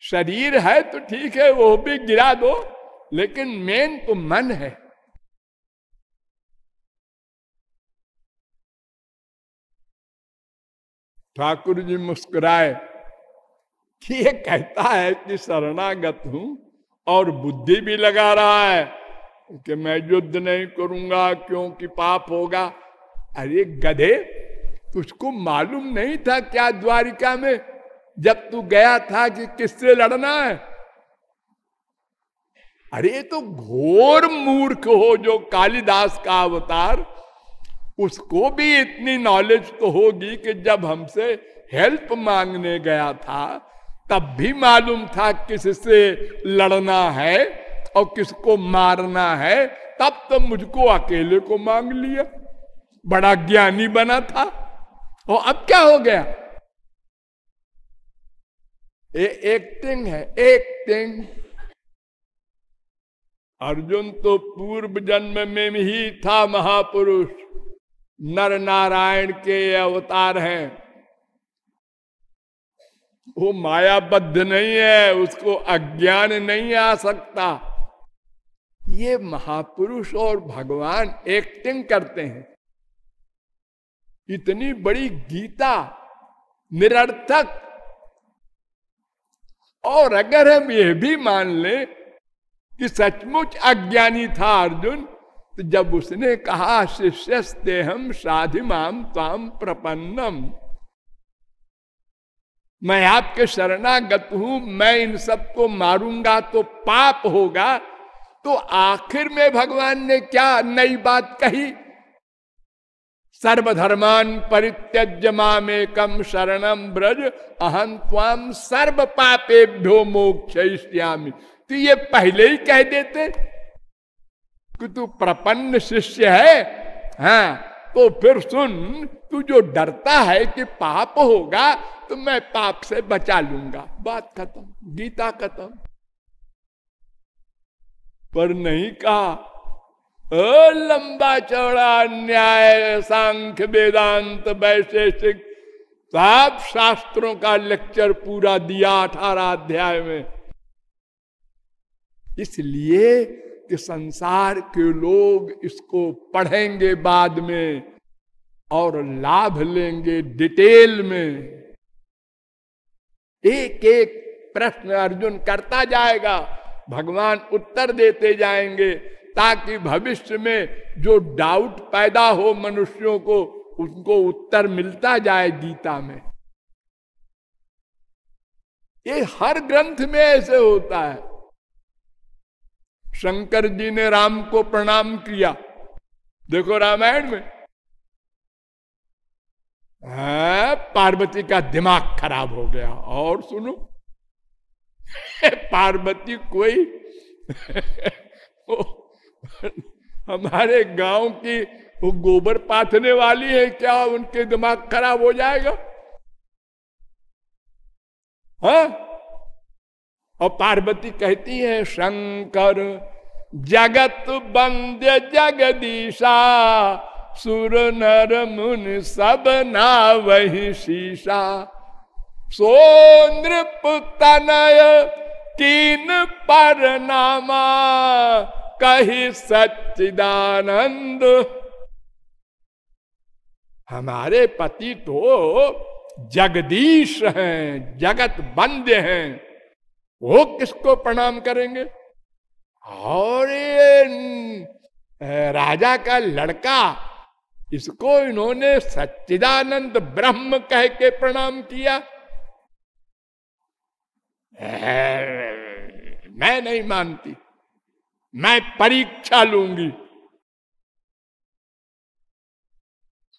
शरीर है तो ठीक है, वो भी गिरा दो, लेकिन मेन तो मन है। ठाकुर जी मुस्कुराए। कि ये कहता है कि शरणागत हूँ और बुद्धि भी लगा रहा है कि मैं युद्ध नहीं करूँगा क्योंकि पाप होगा। अरे गधे, तुझको मालूम नहीं था क्या द्वारिका में जब तू गया था कि किससे लड़ना है? अरे तो घोर मूर्ख हो जो कालिदास का अवतार, उसको भी इतनी नॉलेज तो होगी कि जब हमसे हेल्प मांगने गया था तब भी मालूम था किससे लड़ना है और किसको मारना है। तब तो मुझको अकेले को मांग लिया। बड़ा ज्ञानी बना था। और अब क्या हो गया? ये एक्टिंग है एक्टिंग अर्जुन तो पूर्व जन्म में ही था महापुरुष। नर नारायण के अवतार हैं। वो मायाबद्ध नहीं है, उसको अज्ञान नहीं आ सकता। ये महापुरुष और भगवान एक्टिंग करते हैं। इतनी बड़ी गीता निरर्थक। और अगर हम यह भी मान ले कि सचमुच अज्ञानी था अर्जुन तो जब उसने कहा शिष्यस्ते हम साधिमाम ताम प्रपन्नम। मैं आपके शरणागत हूँ, मैं इन सबको मारूँगा तो पाप होगा। तो आखिर में भगवान ने क्या नई बात कही? सर्वधर्मान परित्यज्य में कम शरणम ब्रज अहं त्वाम सर्व पापेभ्यो मोक्ष तो ये पहले ही कह देते, कि तू प्रपन्न शिष्य है हाँ तो फिर सुन, तू जो डरता है कि पाप होगा तो मैं पाप से बचा लूँगा। बात खत्म। गीता खत्म। पर नहीं कहा ओ लंबा चौड़ा न्याय, सांख्य, वेदांत, वैशेषिक सब शास्त्रों का लेक्चर पूरा दिया अठारह अध्याय में। इसलिए कि संसार के लोग इसको पढ़ेंगे बाद में और लाभ लेंगे डिटेल में। एक एक प्रश्न अर्जुन करता जाएगा। भगवान उत्तर देते जाएँगे, ताकि भविष्य में जो डाउट पैदा हो मनुष्यों को, उनको उत्तर मिलता जाए गीता में। ये हर ग्रंथ में ऐसे होता है। शंकर जी ने राम को प्रणाम किया। देखो रामायण में है? पार्वती का दिमाग खराब हो गया। और सुनो। पार्वती कोई <laughs> हमारे गाँव की वो गोबर पाथने वाली है क्या? उनके दिमाग खराब हो जाएगा? हा? और पार्वती कहती है, शंकर, जगत बंद जगदीशा सुर नर मुन सब ना वही शीशा। सो नृप तनय तीन पर नामा कही सच्चिदानंद। हमारे पति तो जगदीश हैं, जगत बंद हैं। वो किसको प्रणाम करेंगे? और ये राजा का लड़का इसको इन्होंने सच्चिदानंद ब्रह्म कह के प्रणाम किया। मैं नहीं मानती। मैं परीक्षा लूँगी।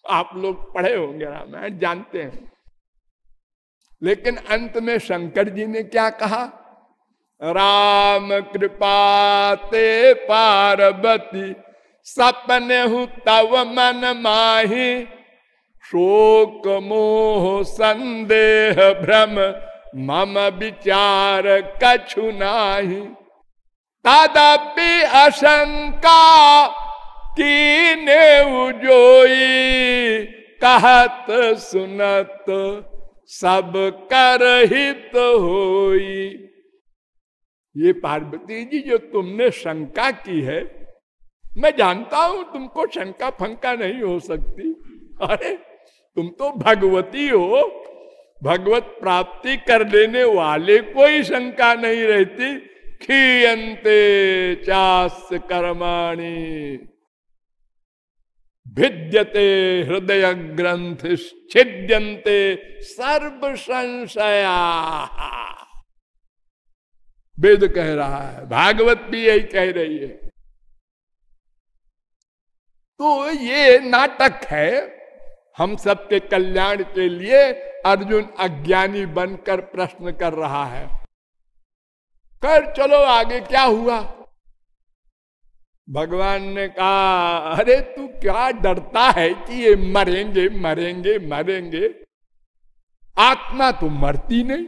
आप लोग पढ़े होंगे, रामायण जानते हैं। लेकिन अंत में शंकर जी ने क्या कहा? राम कृपा ते पार्वती। सपने हूँ, तव मन माही। शोक, मोह, संदेह, भ्रम, मम विचार कछु नाही। तदपि अशंका कीने उजोई, कहत सुनत, सब कर हित होई। ये पार्वती जी, जो तुमने शंका की है मैं जानता हूँ तुमको शंका फंका नहीं हो सकती। अरे, तुम तो भगवती हो। भगवत प्राप्ति कर लेने वाले कोई शंका नहीं रहती। खीयते चास कर्माणी। भिद्यते हृदय ग्रंथ छिद्यंते सर्व संशया वेद कह रहा है, भागवत भी यही कह रही है। तो ये नाटक है। हम सबके कल्याण के लिए अर्जुन अज्ञानी बनकर प्रश्न कर रहा है। कर चलो आगे क्या हुआ? भगवान ने कहा, अरे, तू क्या डरता है कि ये मरेंगे मरेंगे मरेंगे? आत्मा तो मरती नहीं।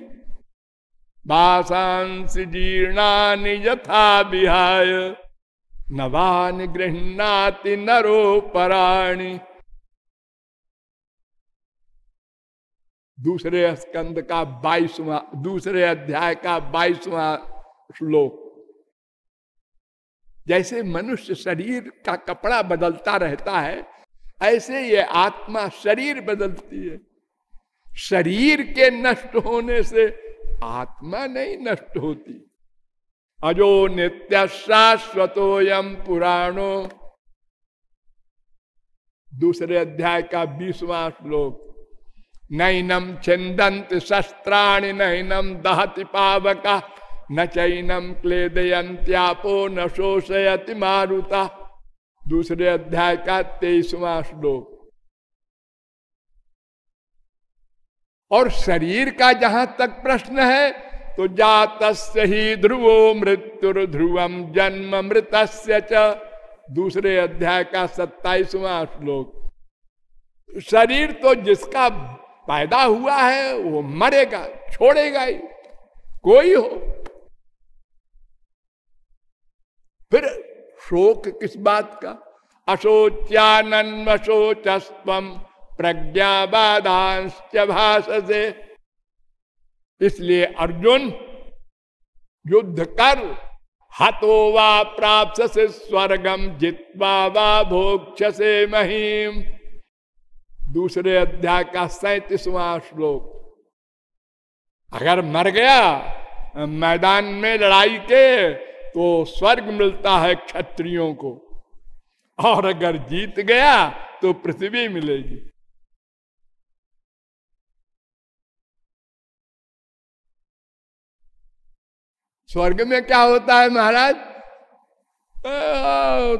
बासांस जीर्णान यथा विहाय। नवान गृहणाति नरो पराणी। दूसरे स्कंद का बाईसवा, दूसरे अध्याय का बाईसवा श्लोक। जैसे मनुष्य शरीर का कपड़ा बदलता रहता है, ऐसे ये आत्मा शरीर बदलती है। शरीर के नष्ट होने से आत्मा नहीं नष्ट होती। अजो नित्य शाश्वतोयम पुराणो। दूसरे अध्याय का बीसवा श्लोक। नैनम छिंदंत शस्त्राणि नैनम दहति पावका, न चैनम क्लेदयंत्यापो न शोषयति मारुता। दूसरे अध्याय का तेईसवा श्लोक। और शरीर का जहाँ तक प्रश्न है तो जात ही ध्रुवो मृत्यु ध्रुवम जन्म मृत दूसरे अध्याय का सत्ताईसवा श्लोक। शरीर तो जिसका पैदा हुआ है, वो मरेगा, छोड़ेगा ही। कोई हो। फिर शोक किस बात का? अशोच्यानन्वशोचस्व प्रज्ञाबाधांश्च भाष से इसलिए अर्जुन युद्ध कर हतो वा प्राप्त से स्वर्गम जित्वा वा भोक्ष से महीम। दूसरे अध्याय का सैतीसवा श्लोक। अगर मर गया, मैदान में लड़ाई के तो स्वर्ग मिलता है क्षत्रियों को। और अगर जीत गया तो पृथ्वी मिलेगी। स्वर्ग में क्या होता है, महाराज?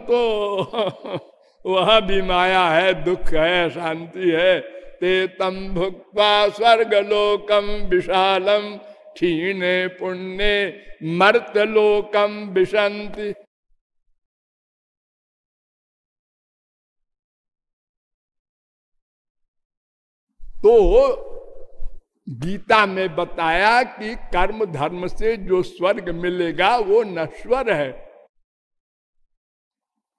तो <laughs> वह भी माया है, दुख है, शांति है। ते तम भुक्वा स्वर्ग लोकम विशालम क्षीणे पुण्य मर्त लोकम विशंति तो गीता में बताया कि कर्म धर्म से जो स्वर्ग मिलेगा, वो नश्वर है।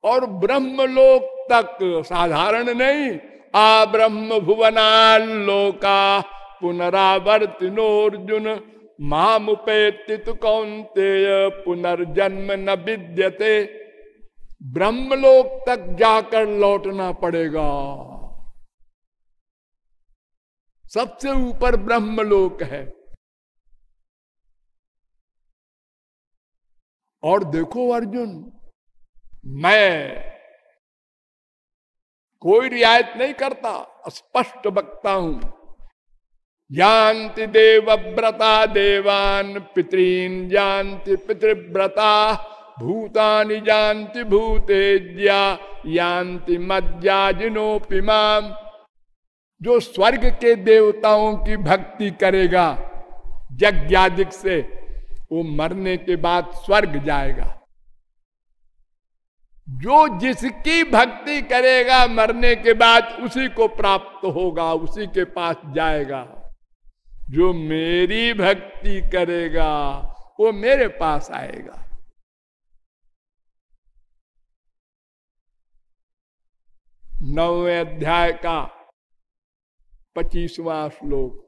और ब्रह्मलोक तक साधारण नहीं, आ ब्रह्म भुवनालोका पुनरावर्तिनोर्जुन मामुपेतित कौनते पुनर्जन्म न विद्यते। ब्रह्मलोक तक जाकर लौटना पड़ेगा। सबसे ऊपर ब्रह्मलोक है। और देखो अर्जुन, मैं कोई रियायत नहीं करता स्पष्ट बकता हूँ। जानती देवव्रता देवान पितरीन जानती पितृव्रता, भूतानि जानती भूतेज्या, यान्ति मज्जा जिनोपिमाम जो स्वर्ग के देवताओं की भक्ति करेगा, यज्ञादिक से वो मरने के बाद स्वर्ग जाएगा। जो जिसकी भक्ति करेगा, मरने के बाद उसी को प्राप्त होगा, उसी के पास जाएगा। जो मेरी भक्ति करेगा, वो मेरे पास आएगा। नौवे अध्याय का पच्चीसवा श्लोक।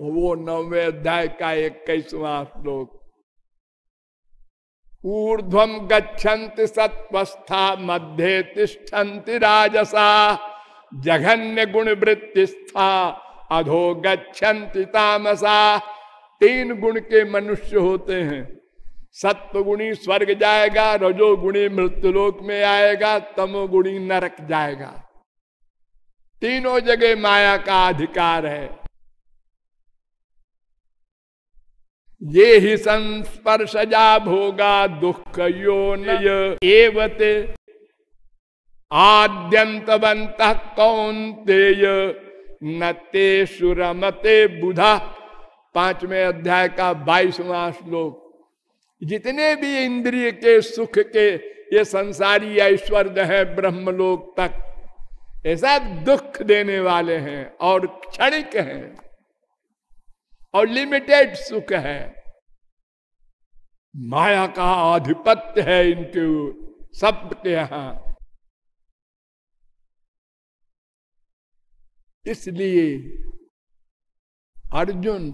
वो नौवे अध्याय का इक्कीसवा श्लोक। ऊर्ध्वम गच्छन्ति सत्वस्था मध्य तिष्ठन्ति राजसा जघन्य गुण वृत्तिस्था अधो गच्छन्ति तामसा। तीन गुण के मनुष्य होते हैं। सत्वगुणी स्वर्ग जाएगा, रजोगुणी मृत्युलोक में आएगा, तमोगुणी नरक जाएगा। तीनों जगह माया का अधिकार है। ये ही संस्पर्शजा भोगा दुख यो नवते आद्यंतवंत कौनतेय। नते सुरमते बुधा। पाँचवें अध्याय का बाईसवां श्लोक। जितने भी इंद्रिय के सुख के ये संसारी ऐश्वर्य है ब्रह्मलोक तक ऐसा दुख देने वाले हैं और क्षणिक हैं और लिमिटेड सुख है। माया का आधिपत्य है इनके सब के यहाँ। इसलिए अर्जुन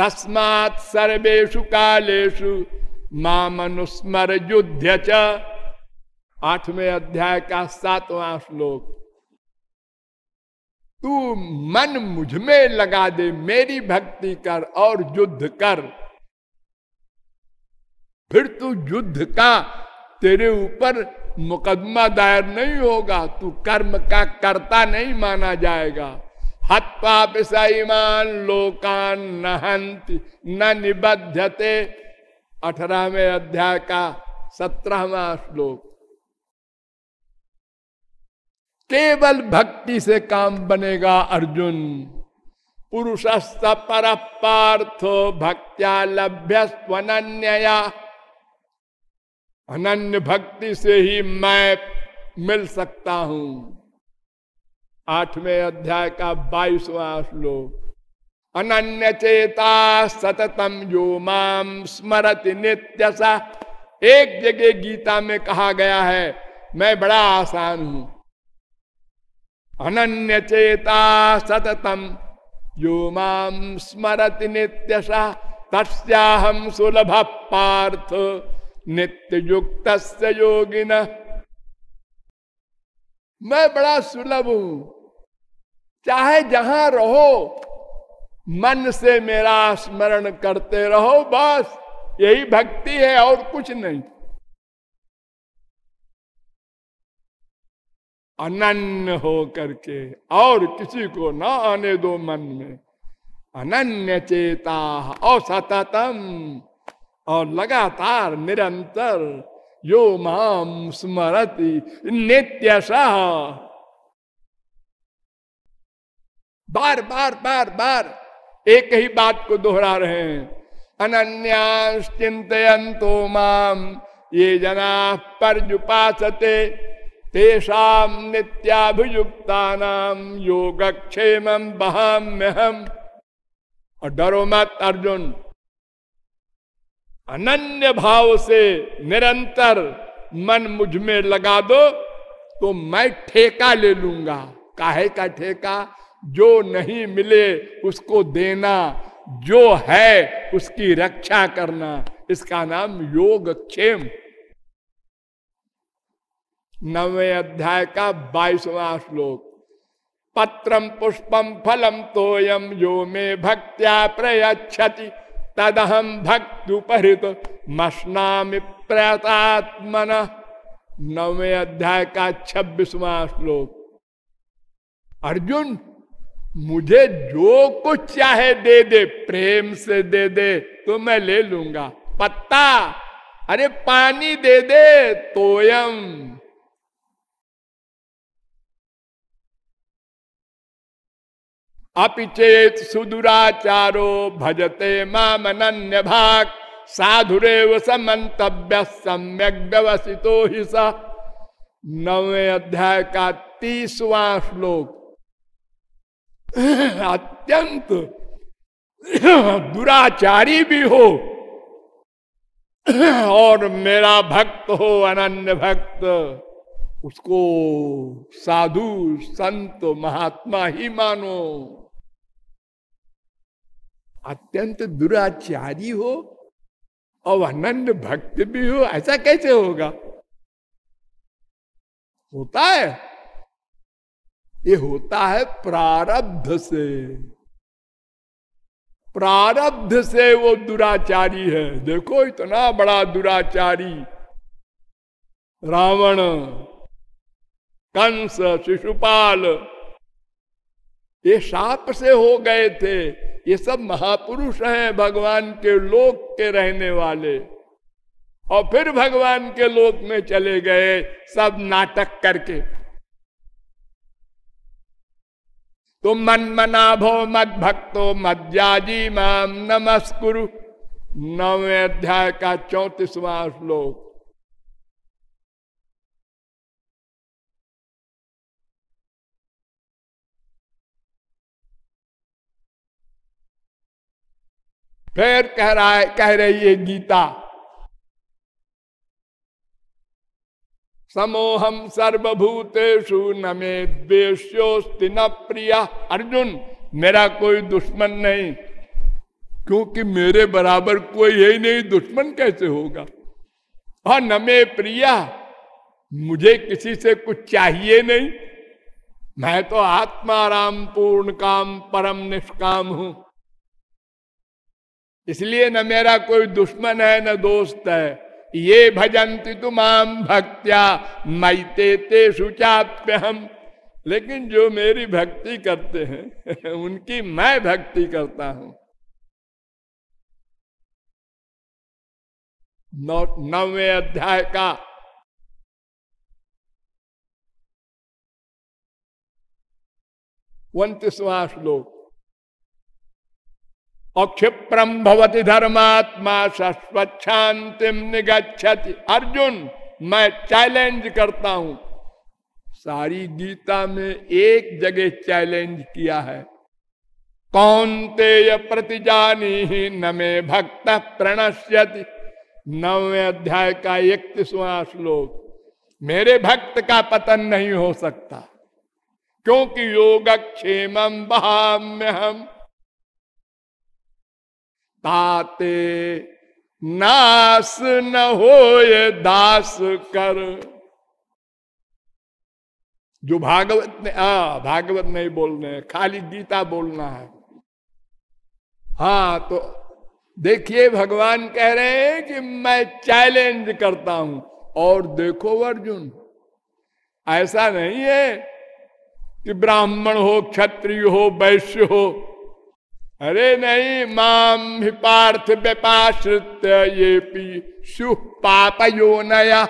तस्मात् सर्वेशु कालेशु मामनुस्मर युद्ध च। आठवें अध्याय का सातवां श्लोक। तू मन मुझमें लगा दे, मेरी भक्ति कर और युद्ध कर। फिर तू युद्ध का तेरे ऊपर मुकदमा दायर नहीं होगा, तू कर्म का कर्ता नहीं माना जाएगा। हत पाप लोकान नहंत न निबद्धते अठारहवें अध्याय का सत्रहवा श्लोक। केवल भक्ति से काम बनेगा अर्जुन। पुरुषस्त पर पार्थो भक्त्या लभ्य स्वनन्या अनन्य भक्ति से ही मैं मिल सकता हूँ। आठवें अध्याय का बाईसवा श्लोक। अनन्य चेता सततम जो माम स्मरति नित्य सा एक जगह गीता में कहा गया है, मैं बड़ा आसान हूँ। अनन्य चेता सततम यो माम स्मरति नित्यशा तस्याहम सुलभ पार्थ नित्य युक्त योगिन। मैं बड़ा सुलभ हूँ। चाहे जहाँ रहो, मन से मेरा स्मरण करते रहो, बस यही भक्ति है और कुछ नहीं। अनन्य हो करके और किसी को ना आने दो मन में। अनन्य चेता असततम और लगातार निरंतर यो माम स्मरति नित्य बार बार बार बार एक ही बात को दोहरा रहे हैं। अनन्यास माम, ये जना परजुपासते तेषाम नित्याभियुक्ता नाम योगक्षेम बहाम्य हम और डरो मत, अर्जुन। अनन्य भाव से निरंतर मन मुझमें लगा दो तो मैं ठेका ले लूँगा। काहे का ठेका? जो नहीं मिले उसको देना, जो है उसकी रक्षा करना। इसका नाम योग क्षेम नवे अध्याय का बाईसवा श्लोक। पत्रम पुष्पम फलम तोयम यो में भक्त्या प्रयच्छति तदहम भक्त उपहृत मशनामि प्रयतात्मन नवे अध्याय का छब्बीसवा श्लोक। अर्जुन मुझे जो कुछ चाहे दे दे, प्रेम से दे दे तो मैं ले लूँगा। पत्ता, अरे पानी दे दे, तोयम। अपिचेत सुदुराचारो भजते मामन्य भाग साधुरेव समन्तव्य सम्यक व्यवसितो ही नवे अध्याय का तीसवा श्लोक। <laughs> अत्यंत <laughs> दुराचारी भी हो। <laughs> और मेरा भक्त हो, अनन्य भक्त। उसको साधु, संत, महात्मा ही मानो। अत्यंत दुराचारी हो और अनन्य भक्त भी हो, ऐसा कैसे होगा? होता है। ये होता है प्रारब्ध से। प्रारब्ध से वो दुराचारी है। देखो इतना बड़ा दुराचारी। रावण, कंस, शिशुपाल, ये साप से हो गए थे। ये सब महापुरुष हैं भगवान के लोक के रहने वाले। और फिर भगवान के लोक में चले गए सब नाटक करके। तो मन मना भो मद भक्तो मध्याजी माम नमस्कुरु। नवे अध्याय का चौतीसवां श्लोक। फिर कह रहा है, कह रही है गीता। समोहम सर्वभूतेषु न मे द्वेश्योस्ति न प्रिया अर्जुन मेरा कोई दुश्मन नहीं क्योंकि मेरे बराबर कोई यही नहीं दुश्मन कैसे होगा और न मे प्रिया मुझे किसी से कुछ चाहिए नहीं मैं तो आत्माराम पूर्ण काम परम निष्काम हूँ इसलिए न मेरा कोई दुश्मन है न दोस्त है ये भजंती तुमाम भक्त्या, मैते ते सुचाप्य हम लेकिन जो मेरी भक्ति करते हैं, <laughs> उनकी मैं भक्ति करता हूँ। नौवे अध्याय का उन्तीसवा श्लोक। अक्षिप्रम भवती धर्मात्मा शांतिम निगछति अर्जुन, मैं चैलेंज करता हूँ। सारी गीता में एक जगह चैलेंज किया है। कौन ते प्रतिजानी न मे भक्त प्रणश्यति। नवे अध्याय का इकतीसवां श्लोक। मेरे भक्त का पतन नहीं हो सकता। क्योंकि योगक्षेम बहाम्य हम ताते नास न हो दास कर। जो भागवत ने, आ, भागवत नहीं बोलने, खाली गीता बोलना है। हाँ तो देखिए, भगवान कह रहे हैं कि मैं चैलेंज करता हूँ। और देखो, अर्जुन, ऐसा नहीं है कि ब्राह्मण हो, क्षत्रिय हो, वैश्य हो अरे नहीं, माम पार्थ व्यपाश्रित ये पी शुभ पाप योनया।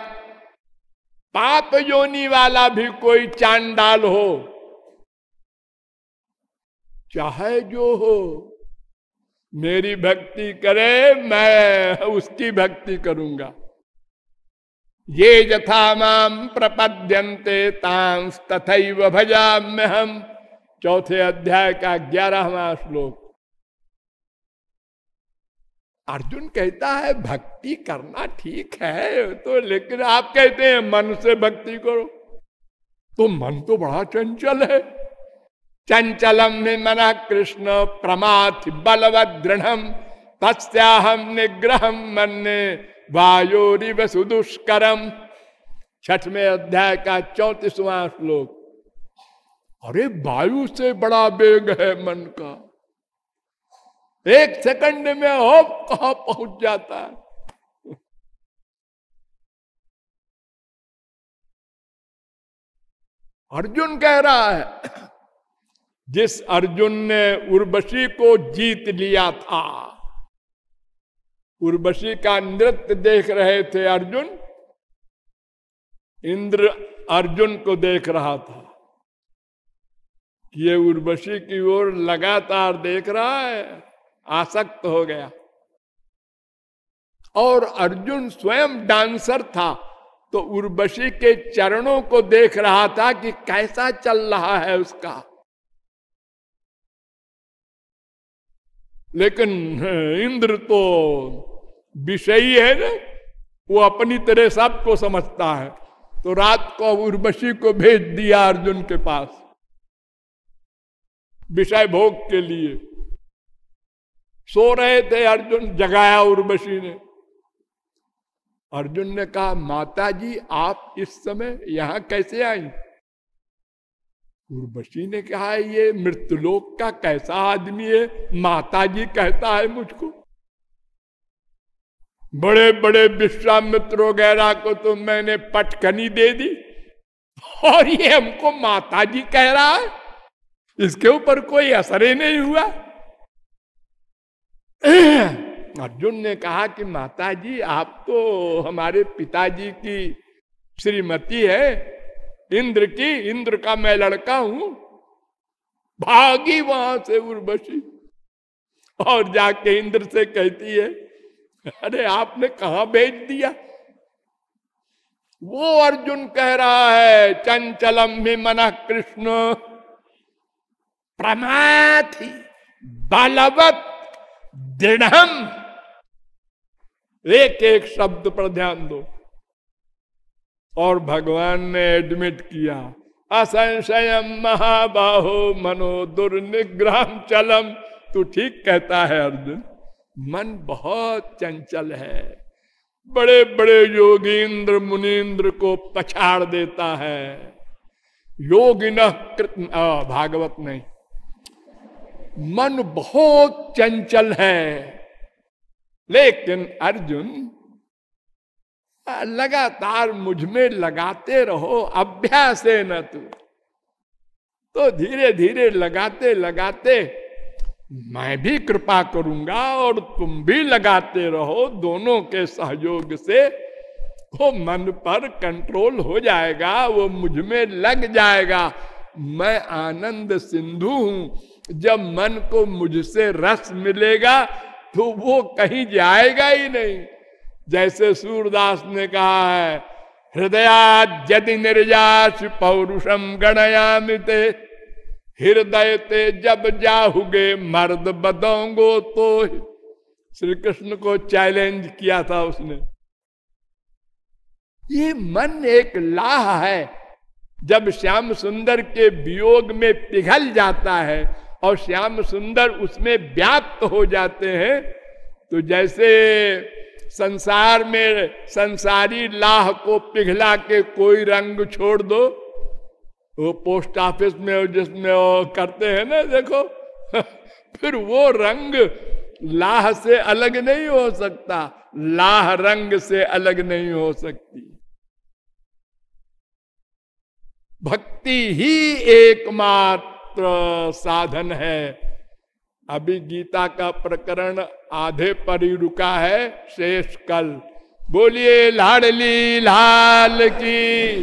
पाप योनी वाला भी कोई चांडाल हो। चाहे जो हो, मेरी भक्ति करे, मैं उसकी भक्ति करूँगा। ये यथा माम प्रपद्यंते तांस तथा भजाम्य हम चौथे अध्याय का ग्यारहवा श्लोक। अर्जुन कहता है, भक्ति करना ठीक है तो लेकिन आप कहते हैं, मन से भक्ति करो। तो मन तो बड़ा चंचल है। चंचलम मना कृष्ण प्रमाथ बलवत दृढ़ तस्याहम निग्रह मन वायोरिव सुदुष्करम। छठवें अध्याय का चौतीसवां श्लोक। अरे, वायु से बड़ा वेग है मन का। एक सेकंड में हो कहा पहुँच जाता है। अर्जुन कह रहा है, जिस अर्जुन ने उर्वशी को जीत लिया था, उर्वशी का नृत्य देख रहे थे अर्जुन, इंद्र अर्जुन को देख रहा था। ये उर्वशी की ओर लगातार देख रहा है। आसक्त हो गया। और अर्जुन स्वयं डांसर था तो उर्वशी के चरणों को देख रहा था कि कैसा चल रहा है उसका। लेकिन इंद्र तो विषयी है ना, वो अपनी तरह सबको समझता है। तो रात को उर्वशी को भेज दिया अर्जुन के पास, विषय भोग के लिए। सो रहे थे अर्जुन, जगाया उर्वशी ने। अर्जुन ने कहा माता जी आप इस समय यहाँ कैसे आई? उर्वशी ने कहा, ये मृत्युलोक का कैसा आदमी है? माता जी कहता है मुझको। बड़े बड़े विश्वामित्र वगैरह को तो मैंने पटकनी दे दी, और ये हमको माता जी कह रहा है। इसके ऊपर कोई असर ही नहीं हुआ। <clears throat> अर्जुन ने कहा कि माता जी आप तो हमारे पिताजी की श्रीमती है। इंद्र की, इंद्र का मैं लड़का हूँ। भागी वहाँ से उर्वशी। और जाके इंद्र से कहती है, अरे, आपने कहा भेज दिया? वो अर्जुन कह रहा है, चंचलम भी मना कृष्ण प्रमाथी बलवत दृढ़ एक एक शब्द पर ध्यान दो। और भगवान ने एडमिट किया, असंशय महाबाहो मनो दुर्निग्रह चलम। तू ठीक कहता है अर्जुन, मन बहुत चंचल है। बड़े बड़े योगींद्र मुनीन्द्र को पछाड़ देता है। योगिन भागवत नहीं। मन बहुत चंचल है। लेकिन अर्जुन लगातार मुझमें लगाते रहो, अभ्यास है न तू। तो धीरे धीरे लगाते लगाते मैं भी कृपा करूँगा और तुम भी लगाते रहो, दोनों के सहयोग से। वो मन पर कंट्रोल हो जाएगा, वो मुझमें लग जाएगा। मैं आनंद सिंधु हूँ जब मन को मुझसे रस मिलेगा तो वो कहीं जाएगा ही नहीं। जैसे सूरदास ने कहा है हृदया यदि निर्यास पौरुषम गणयामित हृदय ते जब जाहुगे मर्द बदोंगो तो। श्री कृष्ण को चैलेंज किया था उसने। ये मन एक लाह है। जब श्याम सुंदर के वियोग में पिघल जाता है और श्याम सुंदर उसमें व्याप्त हो जाते हैं तो जैसे संसार में संसारी लाह को पिघला के कोई रंग छोड़ दो, वो पोस्ट ऑफ़िस में जिसमें वो करते हैं ना, देखो, <laughs> फिर वो रंग लाह से अलग नहीं हो सकता, लाह रंग से अलग नहीं हो सकती। भक्ति ही एकमात्र साधन है। अभी गीता का प्रकरण आधे पर ही रुका है, शेष कल। बोलिए, लाडली लाल की